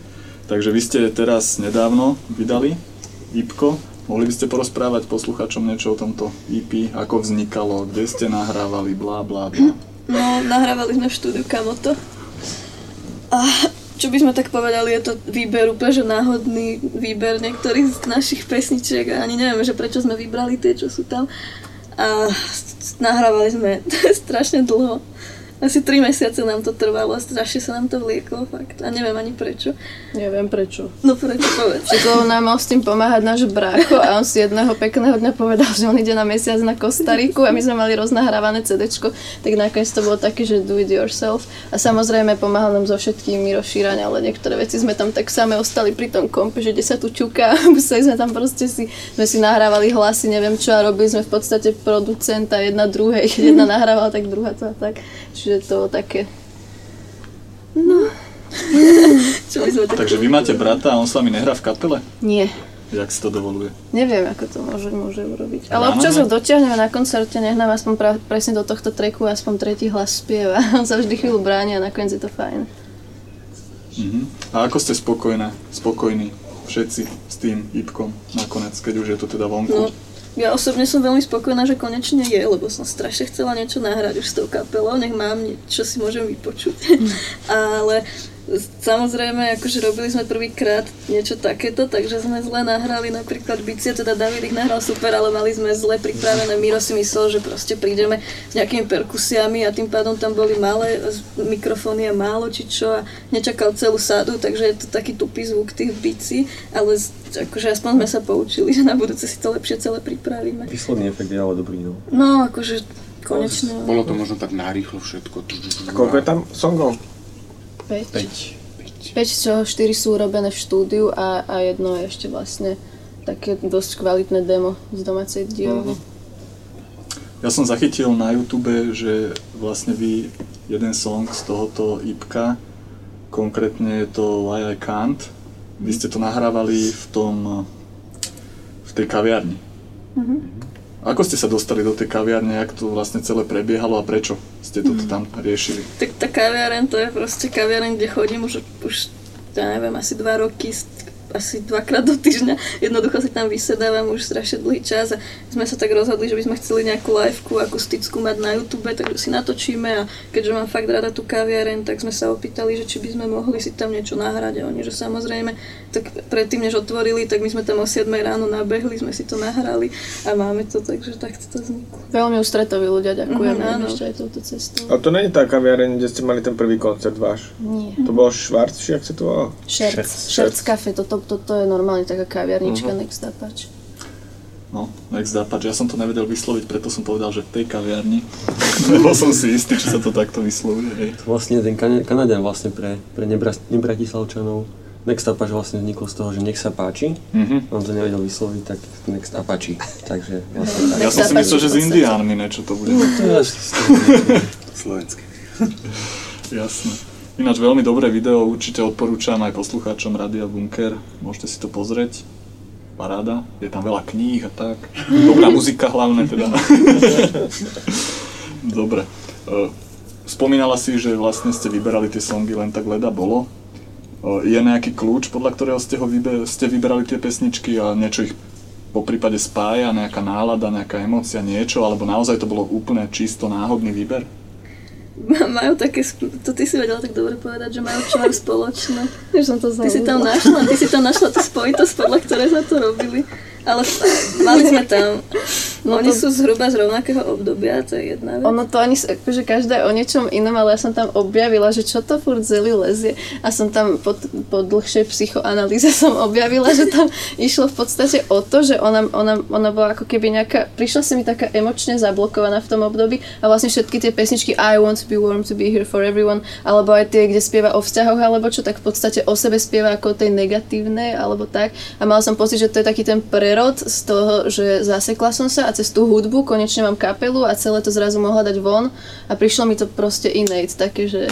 Takže vy ste teraz nedávno vydali IPko. Mohli by ste porozprávať posluchačom niečo o tomto EP, ako vznikalo, kde ste nahrávali, blá blá blá. No, nahrávali sme v štúdiu Kamoto. A čo by sme tak povedali, je to výber úplne, že náhodný výber niektorých z našich pesničiek a ani nevieme, že prečo sme vybrali tie, čo sú tam. A nahrávali sme strašne dlho. Asi 3 mesiace nám to trvalo a strašne sa nám to vlieklo, fakt. A neviem ani prečo. Neviem prečo. No prečo povedz. Lebo nám mal s tým pomáhať náš brácho a on si jedného pekného dňa povedal, že on ide na mesiac na Kostariku a my sme mali roznahrávané CDčko, tak nakoniec to bolo také, že do it yourself. A samozrejme pomáhal nám so všetkými rozšírania, ale niektoré veci sme tam tak same ostali pri tom kompe, že kde sa tu čuká, museli sme tam proste si, sme si nahrávali hlasy, neviem čo a robili sme v podstate producenta jedna druhej, keď jedna nahrávala, tak druhá to a tak. Čiže to bolo také... No. Čo by sme tak Takže vy máte brata a on s vami nehrá v kapele? Nie. Jak si to dovoluje? Neviem, ako to môže, môže urobiť. Ale Ráno, občas ho dotiahneme na koncerte, nech nám aspoň pra, presne do tohto treku aspoň tretí hlas spieva. On sa vždy chvíľu bráni a nakoniec je to fajn. Mhm. A ako ste spokojné, spokojní všetci s tým ipkom nakoniec, keď už je to teda vonku? No, ja osobne som veľmi spokojná, že konečne je, lebo som strašne chcela niečo nahrať už s tou kapelou, nech mám niečo si môžem vypočuť. Ale samozrejme, akože robili sme prvýkrát niečo takéto, takže sme zle nahrali napríklad bicie, teda David ich nahral super, ale mali sme zle pripravené. Miro si myslel, že proste prídeme s nejakými perkusiami a tým pádom tam boli malé mikrofóny a málo či čo a nečakal celú sadu, takže je to taký tupý zvuk tých bicí, ale akože aspoň sme sa poučili, že na budúce si to lepšie celé pripravíme. Výsledný efekt je ale dobrý, no. No, akože konečne. Bolo to možno tak narýchlo všetko. Koľko je tam songov? 5. 5. 5, z čoho 4 sú urobené v štúdiu a, a jedno je ešte vlastne také dosť kvalitné demo z domácej dielne. Ja som zachytil na YouTube, že vlastne vy jeden song z tohoto ipka, konkrétne je to Why I Can't, vy ste to nahrávali v tom, v tej kaviarni. Ako ste sa dostali do tej kaviarne, jak to vlastne celé prebiehalo a prečo ste toto tam riešili? Tak tá kaviareň, to je proste kaviareň, kde chodím už, už ja neviem, asi dva roky, s- asi dvakrát do týždňa. Jednoducho si tam vysedávam už strašne dlhý čas a sme sa tak rozhodli, že by sme chceli nejakú liveku akustickú mať na YouTube, takže si natočíme a keďže mám fakt rada tú kaviareň, tak sme sa opýtali, že či by sme mohli si tam niečo nahrať a oni, že samozrejme, tak predtým, než otvorili, tak my sme tam o 7 ráno nabehli, sme si to nahrali a máme to, takže takto to vzniklo. Veľmi ústretoví ľudia, ďakujeme im áno. ešte aj touto cestou. Ale to není tá kaviareň, kde ste mali ten prvý koncert váš. Nie. To bol Schwarz, či jak sa to volalo? Šerc, Šerc Cafe, toto, toto je normálne taká kaviarnička, nech sa páči. No, zdá páč, ja som to nevedel vysloviť, preto som povedal, že v tej kaviarni. Lebo som si istý, či sa to takto vyslovuje. Hej. Vlastne ten Kana- Kanadian vlastne pre, pre nebra- nebratislavčanov Next Apache vlastne vznikol z toho, že nech sa páči. Mhm. On to nevedel vysloviť, tak Next Apache. Takže vlastne tak. Ja som si myslel, že s Indiánmi niečo to bude. No, to je Slovenské. Jasné. Ináč veľmi dobré video, určite odporúčam aj poslucháčom Radia Bunker. Môžete si to pozrieť. Paráda. Je tam veľa kníh a tak. Dobrá muzika hlavne teda. Dobre. E, Spomínala si, že vlastne ste vyberali tie songy len tak leda bolo. E, Je nejaký kľúč, podľa ktorého ste, ho vybe- ste vyberali tie pesničky a niečo ich po prípade spája, nejaká nálada, nejaká emócia, niečo, alebo naozaj to bolo úplne čisto náhodný výber? Majú také, to ty si vedela tak dobre povedať, že majú čo majú spoločné. Ty si tam našla, ty si tam našla tú spojitosť, podľa ktorej sme to robili. Ale mali sme tam, No oni to- sú zhruba z rovnakého obdobia, to je jedna vec. Ono to ani, akože každá je o niečom inom, ale ja som tam objavila, že čo to furt zeli lezie. A som tam po, po dlhšej psychoanalýze som objavila, že tam išlo v podstate o to, že ona, ona, ona bola ako keby nejaká, prišla si mi taká emočne zablokovaná v tom období a vlastne všetky tie pesničky I want to be warm to be here for everyone, alebo aj tie, kde spieva o vzťahoch alebo čo, tak v podstate o sebe spieva ako o tej negatívnej alebo tak. A mala som pocit, že to je taký ten prerod z toho, že zasekla som sa a cez tú hudbu konečne mám kapelu a celé to zrazu mohla dať von a prišlo mi to proste innate, také, že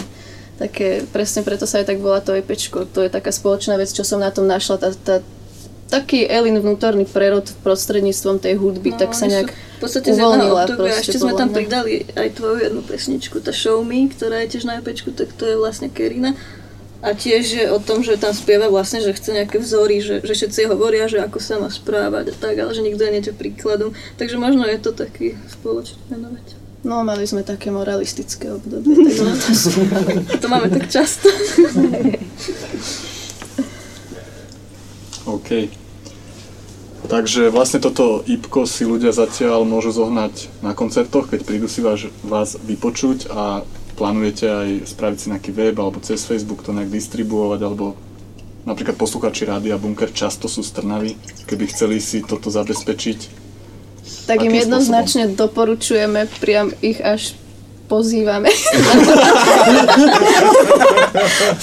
také, presne preto sa aj tak volá to EPčko, to je taká spoločná vec, čo som na tom našla, tá, tá, taký Elin vnútorný prerod prostredníctvom tej hudby, No, tak sa nejak v podstate uvoľnila obdobia. proste Ešte sme tam mňa. pridali aj tvoju jednu pesničku, tá Show Me, ktorá je tiež na EPčku, tak to je vlastne Kerina. A tiež je o tom, že tam spieva vlastne, že chce nejaké vzory, že, že všetci hovoria, že ako sa má správať a tak, ale že nikto je niečo príkladom. Takže možno je to taký spoločný menovateľ. No, mali sme také moralistické obdobie, tak sú. To máme tak často. OK. Takže vlastne toto IPko si ľudia zatiaľ môžu zohnať na koncertoch, keď prídu si vás, vás vypočuť a plánujete aj spraviť si nejaký web alebo cez Facebook to nejak distribuovať alebo napríklad posluchači Rádia Bunker často sú z Trnavy, keby chceli si toto zabezpečiť. Tak im jednoznačne doporučujeme priam ich až pozývame.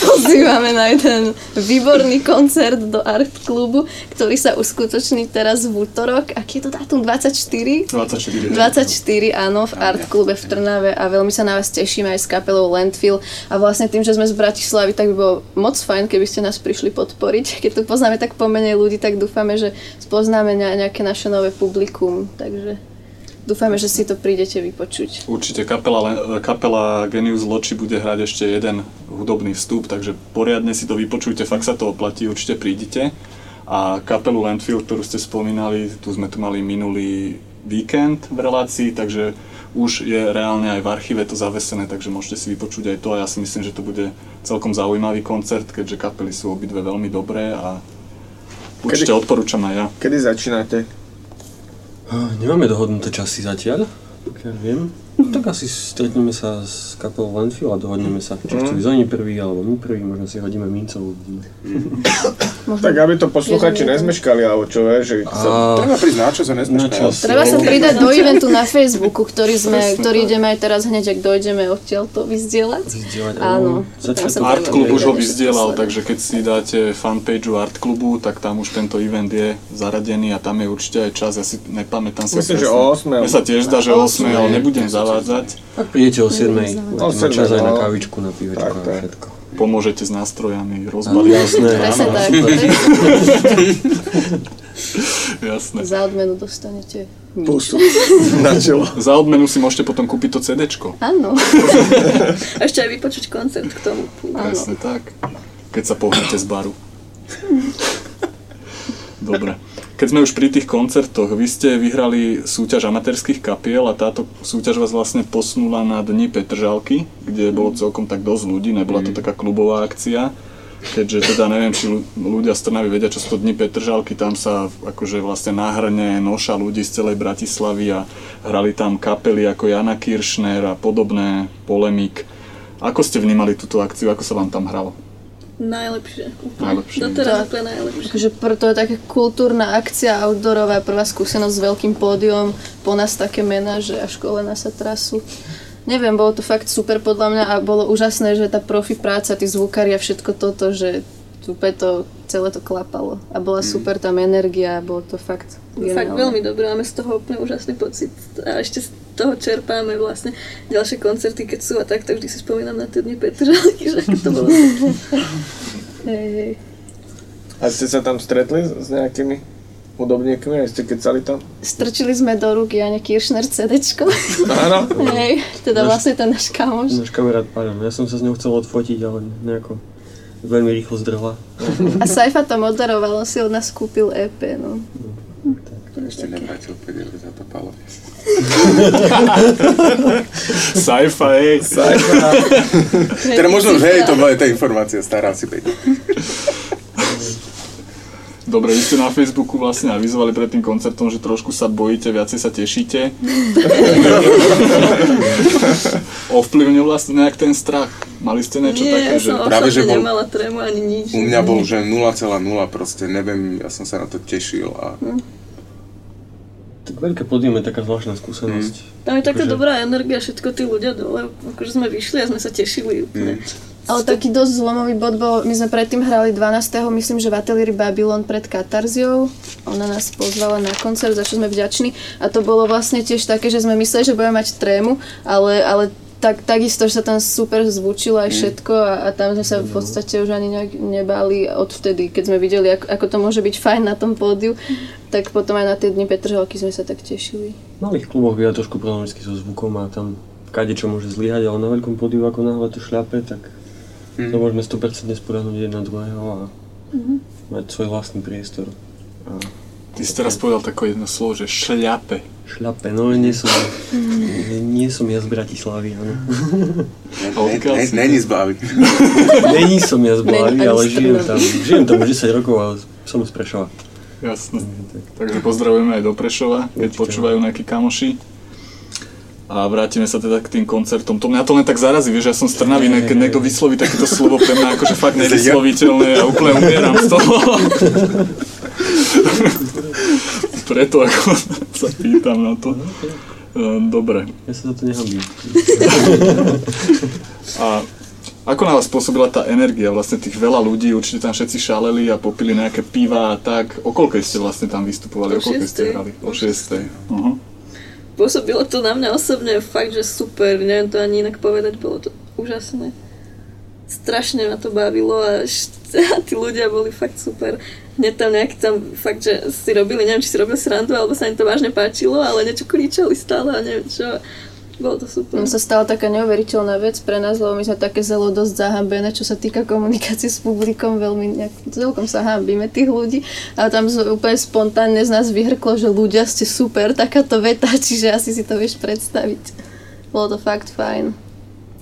pozývame na jeden výborný koncert do Art klubu, ktorý sa uskutoční teraz v útorok. Aký je to dátum? 24? 24. 24, áno, v Art klube v Trnave a veľmi sa na vás tešíme aj s kapelou Landfill a vlastne tým, že sme z Bratislavy, tak by bolo moc fajn, keby ste nás prišli podporiť. Keď tu poznáme tak pomenej ľudí, tak dúfame, že spoznáme ne- nejaké naše nové publikum, takže dúfame, že si to prídete vypočuť. Určite kapela, Le- kapela Genius Loči bude hrať ešte jeden hudobný vstup, takže poriadne si to vypočujte, fakt sa to oplatí, určite prídite. A kapelu Landfill, ktorú ste spomínali, tu sme tu mali minulý víkend v relácii, takže už je reálne aj v archíve to zavesené, takže môžete si vypočuť aj to a ja si myslím, že to bude celkom zaujímavý koncert, keďže kapely sú obidve veľmi dobré a určite Kedy- odporúčam aj ja. Kedy začínate? Nemáme dohodnuté časy zatiaľ, pokiaľ viem. No, tak asi stretneme sa s kapelou Landfill a dohodneme sa, či chcú ísť oni prvý, alebo my prvý, možno si hodíme mincov, uvidíme. Tak aby to posluchači nezmeškali, alebo čo vieš, že sa... Treba prísť na čas a nezmeškať. Treba sa pridať do eventu na Facebooku, ktorý, sme, ktorý ideme aj teraz hneď, ak dojdeme odtiaľ to vyzdieľať. Vyzdieľať, Áno. Sa Art Club už ho vyzdielal, takže keď si dáte fanpage Art Clubu, tak tam už tento event je zaradený a tam je určite aj čas, ja si nepamätám sa Myslím, že o 8. Mne sa tiež zdá, že o 8, ale nebudem zavádzať. Tak prídete o 7. O čas 7, aj na no. kávičku, na pivečko Tak, a všetko. Pomôžete s nástrojami, rozbalíte. jasné. Presne tak. Jasné. Za odmenu dostanete na čelo. Za odmenu si môžete potom kúpiť to CDčko. Áno. Ešte aj vypočuť koncert k tomu. Presne tak. Keď sa pohnete z baru. Dobre. Keď sme už pri tých koncertoch, vy ste vyhrali súťaž amatérských kapiel a táto súťaž vás vlastne posunula na Dni Petržalky, kde bolo celkom tak dosť ľudí, nebola to taká klubová akcia. Keďže teda neviem, či ľu- ľudia z Trnavy vedia, čo sú to Dni Petržalky, tam sa akože vlastne náhrne noša ľudí z celej Bratislavy a hrali tam kapely ako Jana Kiršner a podobné, Polemik. Ako ste vnímali túto akciu, ako sa vám tam hralo? Najlepšie. Najlepšie. Doteraz úplne najlepšie. Takže preto je taká kultúrna akcia outdoorová, prvá skúsenosť s veľkým pódium, po nás také mená, že až kolena sa trasú. Neviem, bolo to fakt super podľa mňa a bolo úžasné, že tá profi práca, tí zvukári a všetko toto, že úplne to, celé to klapalo. A bola super tam energia, bolo to fakt Fakt geniálne. veľmi dobré, máme z toho úplne úžasný pocit a ešte z toho čerpáme vlastne ďalšie koncerty, keď sú a tak, tak vždy si spomínam na tie dni Petržalky, že ako to bolo. Hej, hej. A ste sa tam stretli s nejakými hudobníkmi, aj ste kecali tam? Strčili sme do rúk Jane Kiršner CDčko. Áno. Hej, teda Náš- vlastne ten náš kamoš. Náš kamarát Paľo, ja som sa s ňou chcel odfotiť, ale nejako veľmi rýchlo zdrhla. A Saifa to moderoval, on si od nás kúpil EP, no. Ešte nevrátil 5 eur za to Palo. Sci-fi, Teda možno, že hej, to bola tá informácia stará si 5. Dobre, vy ste na Facebooku vlastne avizovali pred tým koncertom, že trošku sa bojíte, viacej sa tešíte. Ovplyvnil vlastne nejak ten strach? Mali ste niečo Nie, také, ja že... Práve, že bol- nemala trému ani nič. U mňa bol, že 0,0 proste, neviem, ja som sa na to tešil a Tak veľké pódium je taká zvláštna skúsenosť. Tam je taká Akože- dobrá energia, všetko tí ľudia dole, akože sme vyšli a sme sa tešili úplne. Ale taký dosť zlomový bod bol, my sme predtým hrali 12. myslím, že v ateliéri Babylon pred Katarziou. Ona nás pozvala na koncert, za čo sme vďační. A to bolo vlastne tiež také, že sme mysleli, že budeme mať trému, ale, ale tak, takisto, že sa tam super zvučilo aj všetko a, a tam sme sa v podstate už ani nejak nebáli odvtedy, keď sme videli, ako, ako to môže byť fajn na tom pódiu, tak potom aj na tie dni Petržalky sme sa tak tešili. V malých kluboch býva trošku problémicky so zvukom a tam kade čo môže zlyhať, ale na veľkom pódiu ako náhle to šľape, tak to môžeme 100% spodahnuť jeden na druhého a mať svoj vlastný priestor. A Ty si teraz povedal také jedno slovo, že šľape. šľape, no nie som, nie, nie som ja z Bratislavy, áno. Není z Bávy. Není som ja z ani ale žijem tam, žijem tam už 10 rokov, ale som z Prešova. Jasné. Takže pozdravujeme aj do Prešova, keď počúvajú nejakí kamoši. A vrátime sa teda k tým koncertom. To mňa to len tak zarazí, vieš, ja som z Trnavy, ne, keď niekto vysloví takéto slovo pre mňa akože fakt nevysloviteľné a úplne umieram z toho. Preto ako sa pýtam na to. Ehm, Dobre. Ja sa za to nehambím. A ako na vás pôsobila tá energia, vlastne tých veľa ľudí, určite tam všetci šaleli a popili nejaké piva a tak. O koľkej ste vlastne tam vystupovali, o, koľkej ste hrali? O šiestej. Uh-huh. Pôsobilo to na mňa osobne fakt, že super, neviem to ani inak povedať, bolo to úžasné. Strašne ma to bavilo a, a tí ľudia boli fakt super. Hneď tam nejaký tam fakt, že si robili, neviem, či si robili srandu, alebo sa im to vážne páčilo, ale niečo kričali stále a neviem čo. Bolo to super. Nám sa stala taká neuveriteľná vec pre nás, lebo my sme také zelo dosť zahambené, čo sa týka komunikácie s publikom, veľmi nejak, celkom sa hambíme tých ľudí. A tam úplne spontánne z nás vyhrklo, že ľudia ste super, takáto veta, čiže asi si to vieš predstaviť. Bolo to fakt fajn.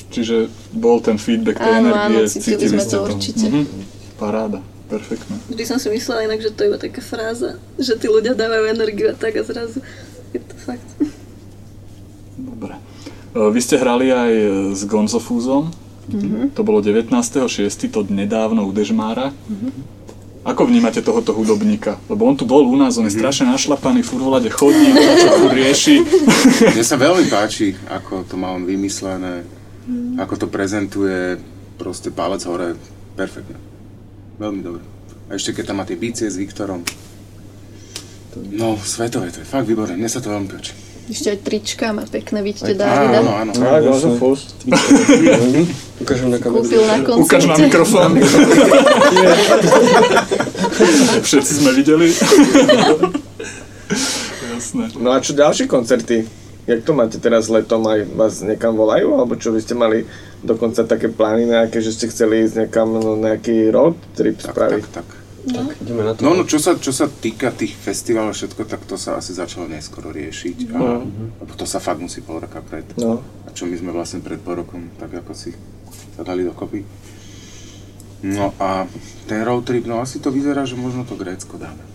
Čiže bol ten feedback tej Áno, energie, áno, cítili sme ste to určite. Mhm. Paráda, perfektné. Vždy som si myslela inak, že to je iba taká fráza, že tí ľudia dávajú energiu a tak a zrazu je to fakt. E, Vy ste hrali aj e, s Gonzofúzom. Mhm. To bolo 19.6., to nedávno u Dežmára. Ako vnímate tohoto hudobníka? Lebo on tu bol u nás, on je strašne našlapaný, furt v hlade chodí, čo tu rieši. Mne sa veľmi páči, ako to má on vymyslené, ako to prezentuje, proste palec hore, perfektne. Veľmi dobre. A ešte keď tam má tie bicie s Viktorom. No, svetové, to je fakt výborné, mne sa to veľmi páči. Ešte aj trička má pekné, vidíte Davida. áno, áno. No, Gonzofus. Ukážem na kameru. Kúpil na koncerte. Ukáž na mikrofón. Všetci sme videli. Jasné. No a čo ďalšie koncerty? Jak to máte teraz letom? Aj vás niekam volajú? Alebo čo, vy ste mali dokonca také plány nejaké, že ste chceli ísť niekam no, nejaký road trip spraviť? Tak, tak. Tak, ideme na to. No, no čo, sa, čo sa týka tých festivalov a všetko, tak to sa asi začalo neskoro riešiť. A, lebo to sa fakt musí pol roka pred. No. A čo my sme vlastne pred pol rokom tak ako si sa dali dokopy. No a ten road trip, no asi to vyzerá, že možno to Grécko dáme.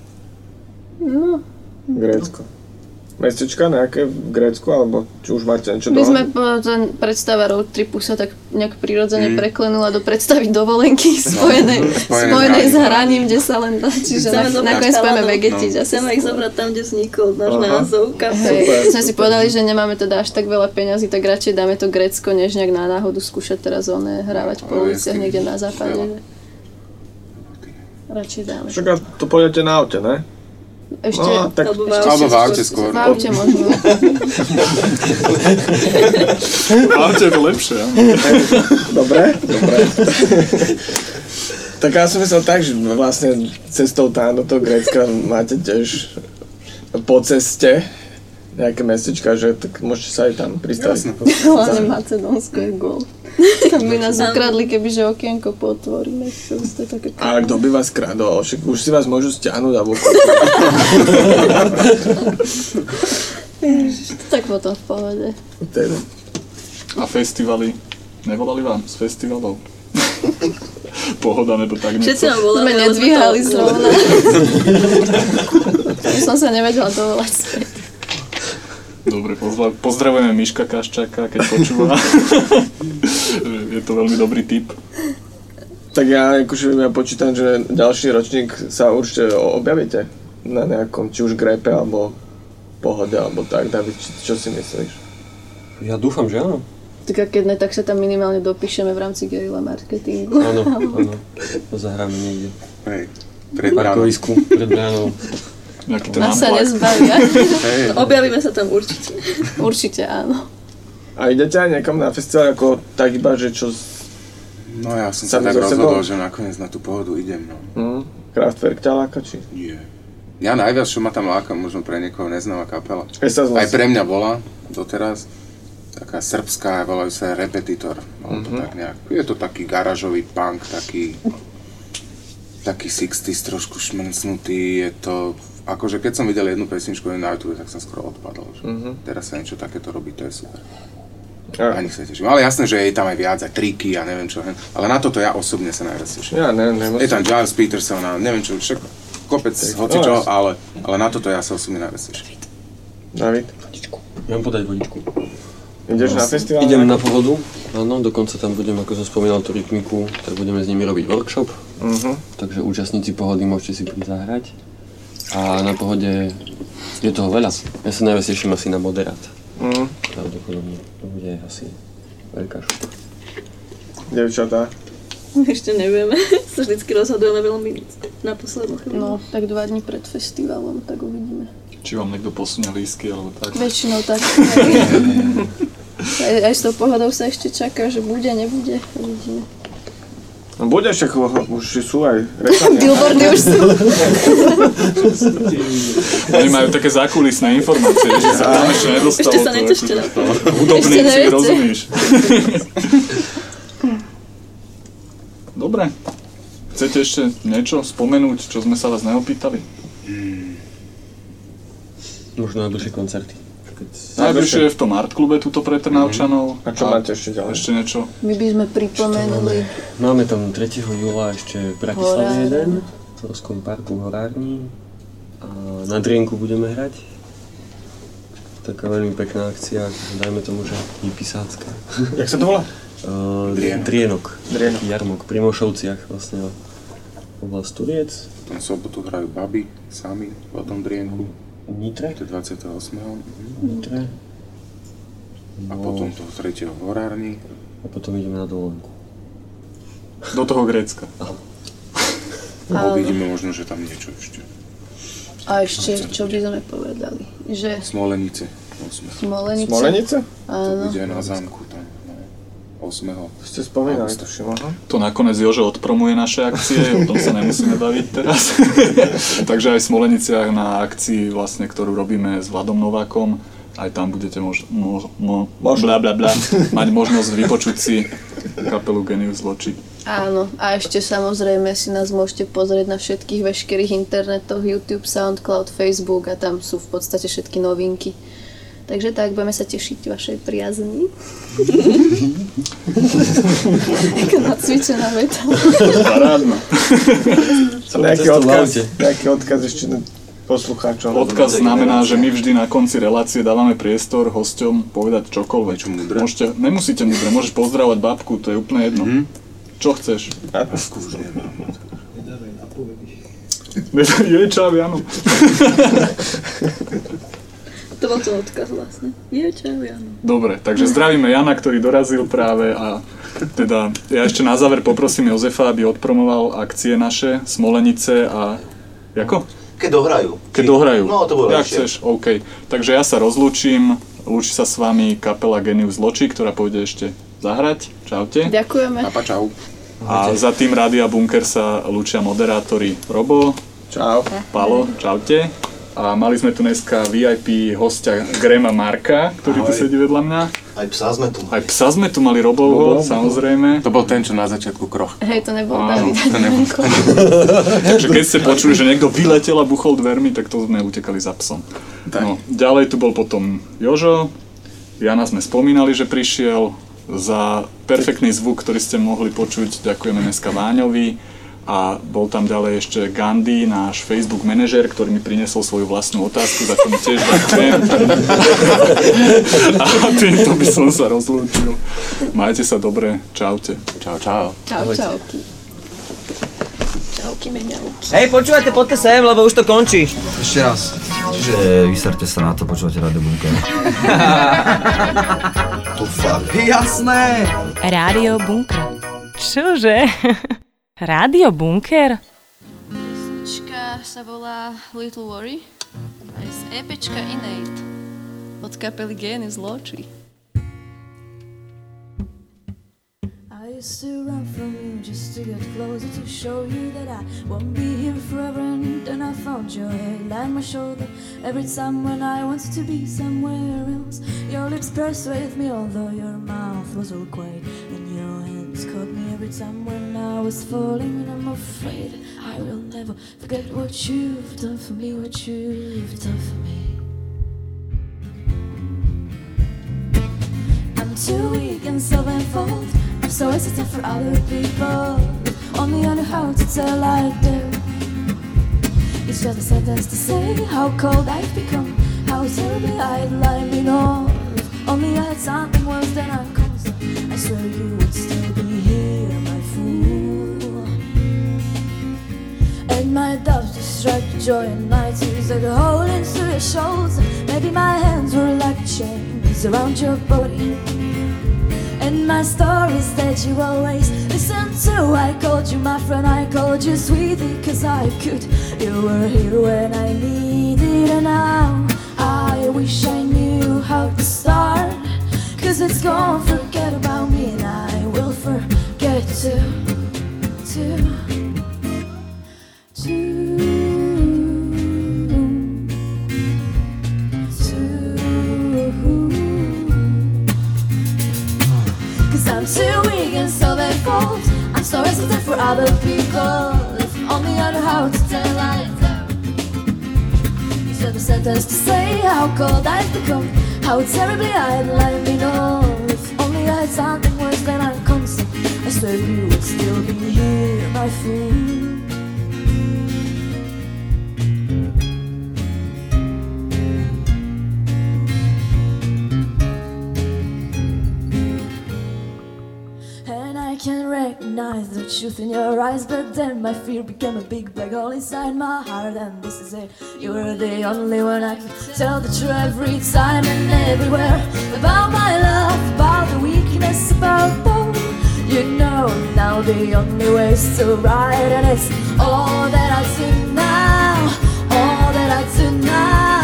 No, Grécko. Mestečka nejaké v Grécku, alebo či už máte niečo My sme, ten predstava road tripu sa tak nejak prirodzene Mm. preklenula do predstavy dovolenky spojenej, Spojené spojenej s s hraním, kde sa len dá, čiže na, nakoniec budeme vegetiť. No. Chceme ich zobrať tam, kde vznikol náš Aha. názov, Hej, sme si povedali, že nemáme teda až tak veľa peňazí, tak radšej dáme to Grécko, než nejak na náhodu skúšať teraz oné hrávať po uliciach niekde na západe. Radšej dáme. Však to pôjdete na aute, ne? Ešte, No, tak Alebo v aute Alebo v aute skôr. v aute možno. Máte to lepšie. Dobre, dobre. tak ja som myslel tak, že vlastne cestou tam do toho Grécka máte tiež po ceste nejaké mestečka, že tak môžete sa aj tam pristaviť. Hlavne Macedónsko je gol. Tam by nás ukradli, kebyže okienko potvoríme. Ale kto by vás kradol? Však už si vás môžu stiahnuť alebo Tak potom v pohode. teda. A festivaly? Nevolali vám z festivalov? Pohoda nebo tak niečo. Všetci nám volali, Sme nedvíhali to- zrovna. Som sa nevedela dovolať späť. Dobre, pozva- pozdravujeme Miška Kaščáka, keď počúva. je to veľmi dobrý tip. Tak ja akože ja počítam, že ďalší ročník sa určite objavíte na nejakom, či už grepe, alebo pohode, alebo tak. David, čo si myslíš? Ja dúfam, že áno. Tak a keď ne, tak sa tam minimálne dopíšeme v rámci guerilla marketingu. Áno, áno. To zahráme niekde. Hej, pred bránou. pred bránou. Nejaký ten Nás sa nezbavia. Hej, Objavíme sa tam určite. Určite áno. A idete aj niekam na festival ako tak iba, že čo... no ja som sa tak so sebou? rozhodol, že nakoniec na tú pohodu idem, no. Hm, Kraftwerk ťa láka, či? Nie. Ja najviac, čo ma tam láka, možno pre niekoho neznáma kapela. Aj pre mňa bola doteraz. Taká srbská, volajú sa Repetitor. To Mhm. tak nejak. Je to taký garážový punk, taký taký 60s, trošku šmrcnutý, je to... Akože keď som videl jednu pesničku na YouTube, tak som skoro odpadol. Že Mhm. Teraz sa niečo takéto robí, to je super. A- Ani sa teším. Ale jasné, že je tam aj viac, aj triky a neviem čo. Ale na toto ja osobne sa najviac teším. Ja ne, Je tam Giles Peterson a neviem čo, však kopec hocičo, no, ale, ale na toto ja sa osobne najviac teším. David, Ja mám podať vodičku. ideš na festival? Idem na pohodu, áno, dokonca tam budem, ako som spomínal, tú rytmiku, tak budeme s nimi robiť workshop, Mhm. takže účastníci pohody môžete si prísť zahrať. A na pohode je toho veľa. Ja sa najviac teším asi na moderát. Mm. Pravdepodobne. To bude asi veľká šupa. Devčatá. Ešte nevieme. Sa vždycky rozhodujeme veľmi na poslednú chvíľu. No, tak dva dní pred festivalom, tak uvidíme. Či vám niekto posunie lístky, alebo tak. Väčšinou tak. aj, aj s tou pohodou sa ešte čaká, že bude, nebude. Uvidíme. No bude však, už sú aj reklamy. Billboardy už sú. Oni majú také zákulisné informácie, že sa tam ešte nedostalo. Ešte sa. Ešte Hudobníci, rozumieš. Dobre. Chcete ešte niečo spomenúť, čo sme sa vás neopýtali? Možno najbližšie koncerty. Najbližšie je v tom art klube tuto pre Trnavčanov. A čo máte ešte ďalej? Ešte niečo? My by sme pripomenuli. Máme tam 3. júla ešte v Bratislave jeden, v Horskom parku v Horárni. A na Drienku budeme hrať. Taká veľmi pekná akcia, dajme tomu, že hypisácka. Jak sa to volá? Uh, Drienok. Drienok. Drienok. Jarmok pri Mošovciach vlastne. Oblast Turiec. V sobotu hrajú baby sami v tom drienku. V Nitre. To je 28. Nitre. A potom to 3. v horárni. A potom ideme na dovolenku. Do toho Grécka. A uvidíme možno, že tam niečo ešte. A ešte, čo by sme povedali? Že Smolenice. 8. Smolenice? Smolenice? To Áno. bude na zámku tam. No, 8. Ste spomínali, tuším, aha. To nakoniec Jožo odpromuje naše akcie, o tom sa nemusíme baviť teraz. Takže aj v Smoleniciach na akcii, vlastne, ktorú robíme s Vladom Novákom, aj tam budete mož, mo, mo, bla, bla, bla, mať možnosť vypočuť si kapelu Genius Loči. Áno, a ešte samozrejme si nás môžete pozrieť na všetkých veškerých internetoch, YouTube, Soundcloud, Facebook a tam sú v podstate všetky novinky. Takže tak, budeme sa tešiť vašej priazni. Taká nacvičená veta. Parádna. Nejaký odkaz, nejaký odkaz ešte poslucháčom. Odkaz znamená, že my vždy na konci relácie dávame priestor hosťom povedať čokoľvek. Niečo múdre. Môžete, nemusíte múdre, môžeš pozdravovať babku, to je úplne jedno. Mhm. Čo chceš? Už nemám. Je čau, Jano. To bol ten odkaz vlastne. Je čau, Jano. Dobre, takže zdravíme Jana, ktorý dorazil práve a teda ja ešte na záver poprosím Jozefa, aby odpromoval akcie naše, Smolenice a... Jako? Keď dohrajú. Keď dohrajú. No, to bolo Jak lepšie. chceš, OK. Takže ja sa rozlúčim, lúči sa s vami kapela Genius Loči, ktorá pôjde ešte zahrať. Čaute. Ďakujeme. A pa čau. A za tým Rádia Bunker sa lúčia moderátori Robo, Čau. Palo, čaute. A mali sme tu dneska VIP hostia Grema Marka, ktorý tu Ahoj. sedí vedľa mňa. Aj psa sme tu. Aj psa sme tu mali Robovho, samozrejme. To bol ten, čo na začiatku kroch. Hej, to nebol David. to nebol. Takže keď ste počuli, že niekto vyletel a buchol dvermi, tak to sme utekali za psom. No, ďalej tu bol potom Jožo, Jana sme spomínali, že prišiel, za perfektný zvuk, ktorý ste mohli počuť, ďakujeme dneska Váňovi. A bol tam ďalej ešte Gandhi, náš Facebook manažer, ktorý mi priniesol svoju vlastnú otázku, za čo mu tiež ďakujem. A týmto by som sa rozlúčil. Majte sa dobre, čaute. Čau, čau. Čau, čauky. Hej, počúvajte, poďte sem, lebo už to končí. Ešte raz. Čiže vyserte sa na to, počúvate Radio Bunker. to fakt. Jasné. Rádio Bunker. Čože? Rádio Bunker? Pesnička sa volá Little Worry a je z EPčka Innate od kapely Genius Loči. Used to run from you just to get closer to show you that I won't be here forever. And then I found your head on my shoulder every time when I wanted to be somewhere else. Your lips pressed with me, although your mouth was all quiet, and your hands caught me every time when I was falling. And I'm afraid I will never forget what you've done for me, what you've done for me. I'm too weak and self-involved. So hesitant for other people. Only I know how to tell like them. It's just a sentence to say how cold I've become, how terribly I'd lie me know. Only I had something worse than I caused. I swear you would still be here, my fool. And my doubts distract joy and my tears like a hole into your shoulder. Maybe my hands were like chains around your body. And my stories that you always listen to. I called you my friend, I called you sweetie, cause I could. You were here when I needed, and now I wish I knew how to start. Cause it's gone, forget about me, and I will forget too. Too. So hesitant for other people. If only I knew how to tell I You said the sentence to say how cold I've become. How terribly I'd let me know. If only I had something worse than I'm constant. I swear you would still be here, my fool. And I can recognize the truth in your eyes, but then my fear became a big black hole inside my heart. And this is it, you were the only one I could tell the truth every time and everywhere about my love, about the weakness, about both. You know now the only way is to ride, and it's all that I do now, all that I do now.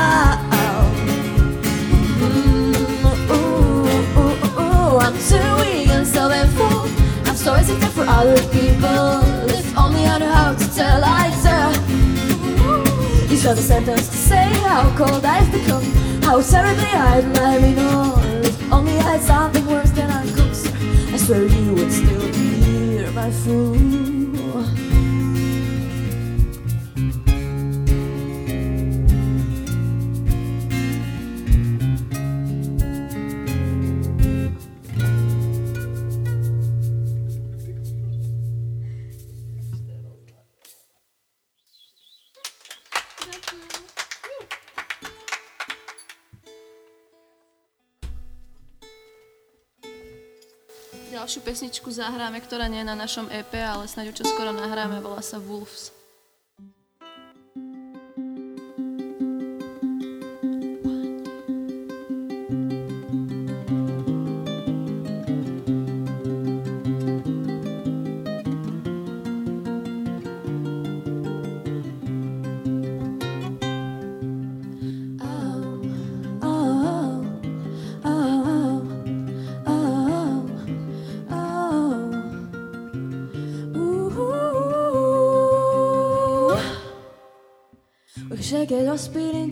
Mm, I'm too weak and so therefore So hesitant for other people. If only I knew how to tell, I tell. You saw the sentence to say how cold I've become, how terribly I'd let me know. If only I had something worse than I'm closer, I swear you would still be here, my fool. Ďalšiu pesničku zahráme, ktorá nie je na našom EP, ale snáď ju čoskoro nahráme, volá sa Wolves.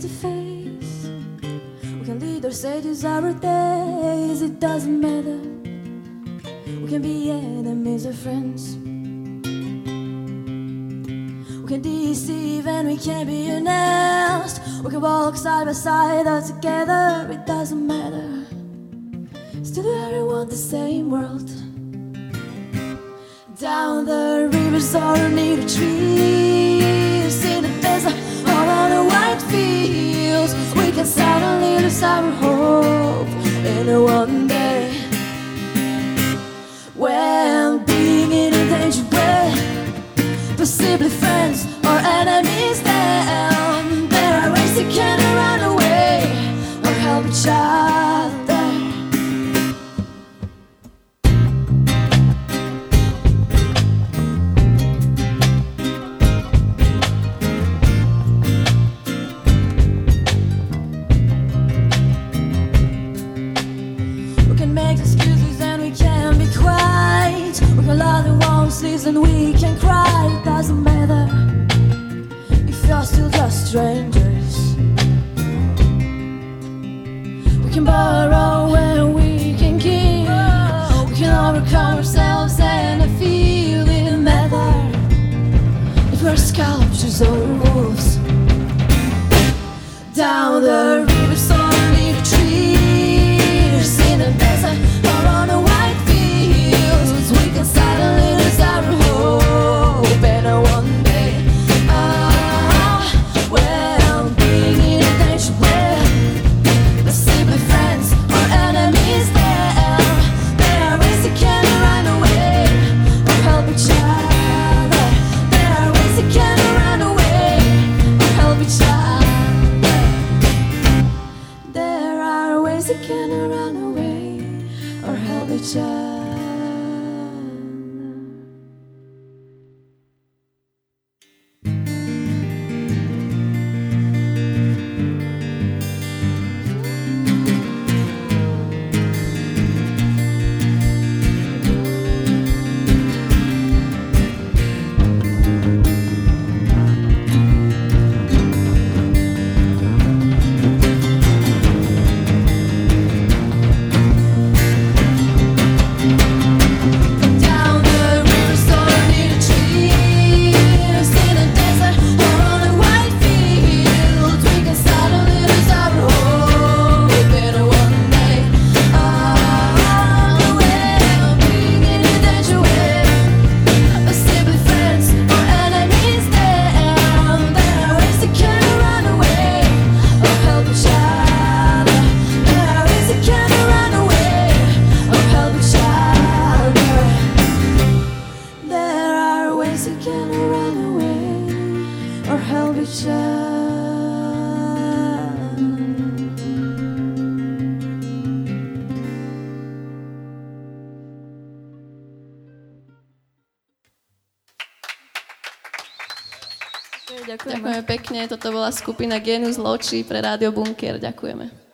Into face. We can lead or say these our days. It doesn't matter. We can be enemies or friends. We can deceive and we can be honest. We can walk side by side or together. It doesn't matter. Still, everyone the same world. Down the rivers or near the trees, suddenly lose our hope in a one other krásne. Toto bola skupina Genus Loči pre Rádio Bunker. Ďakujeme.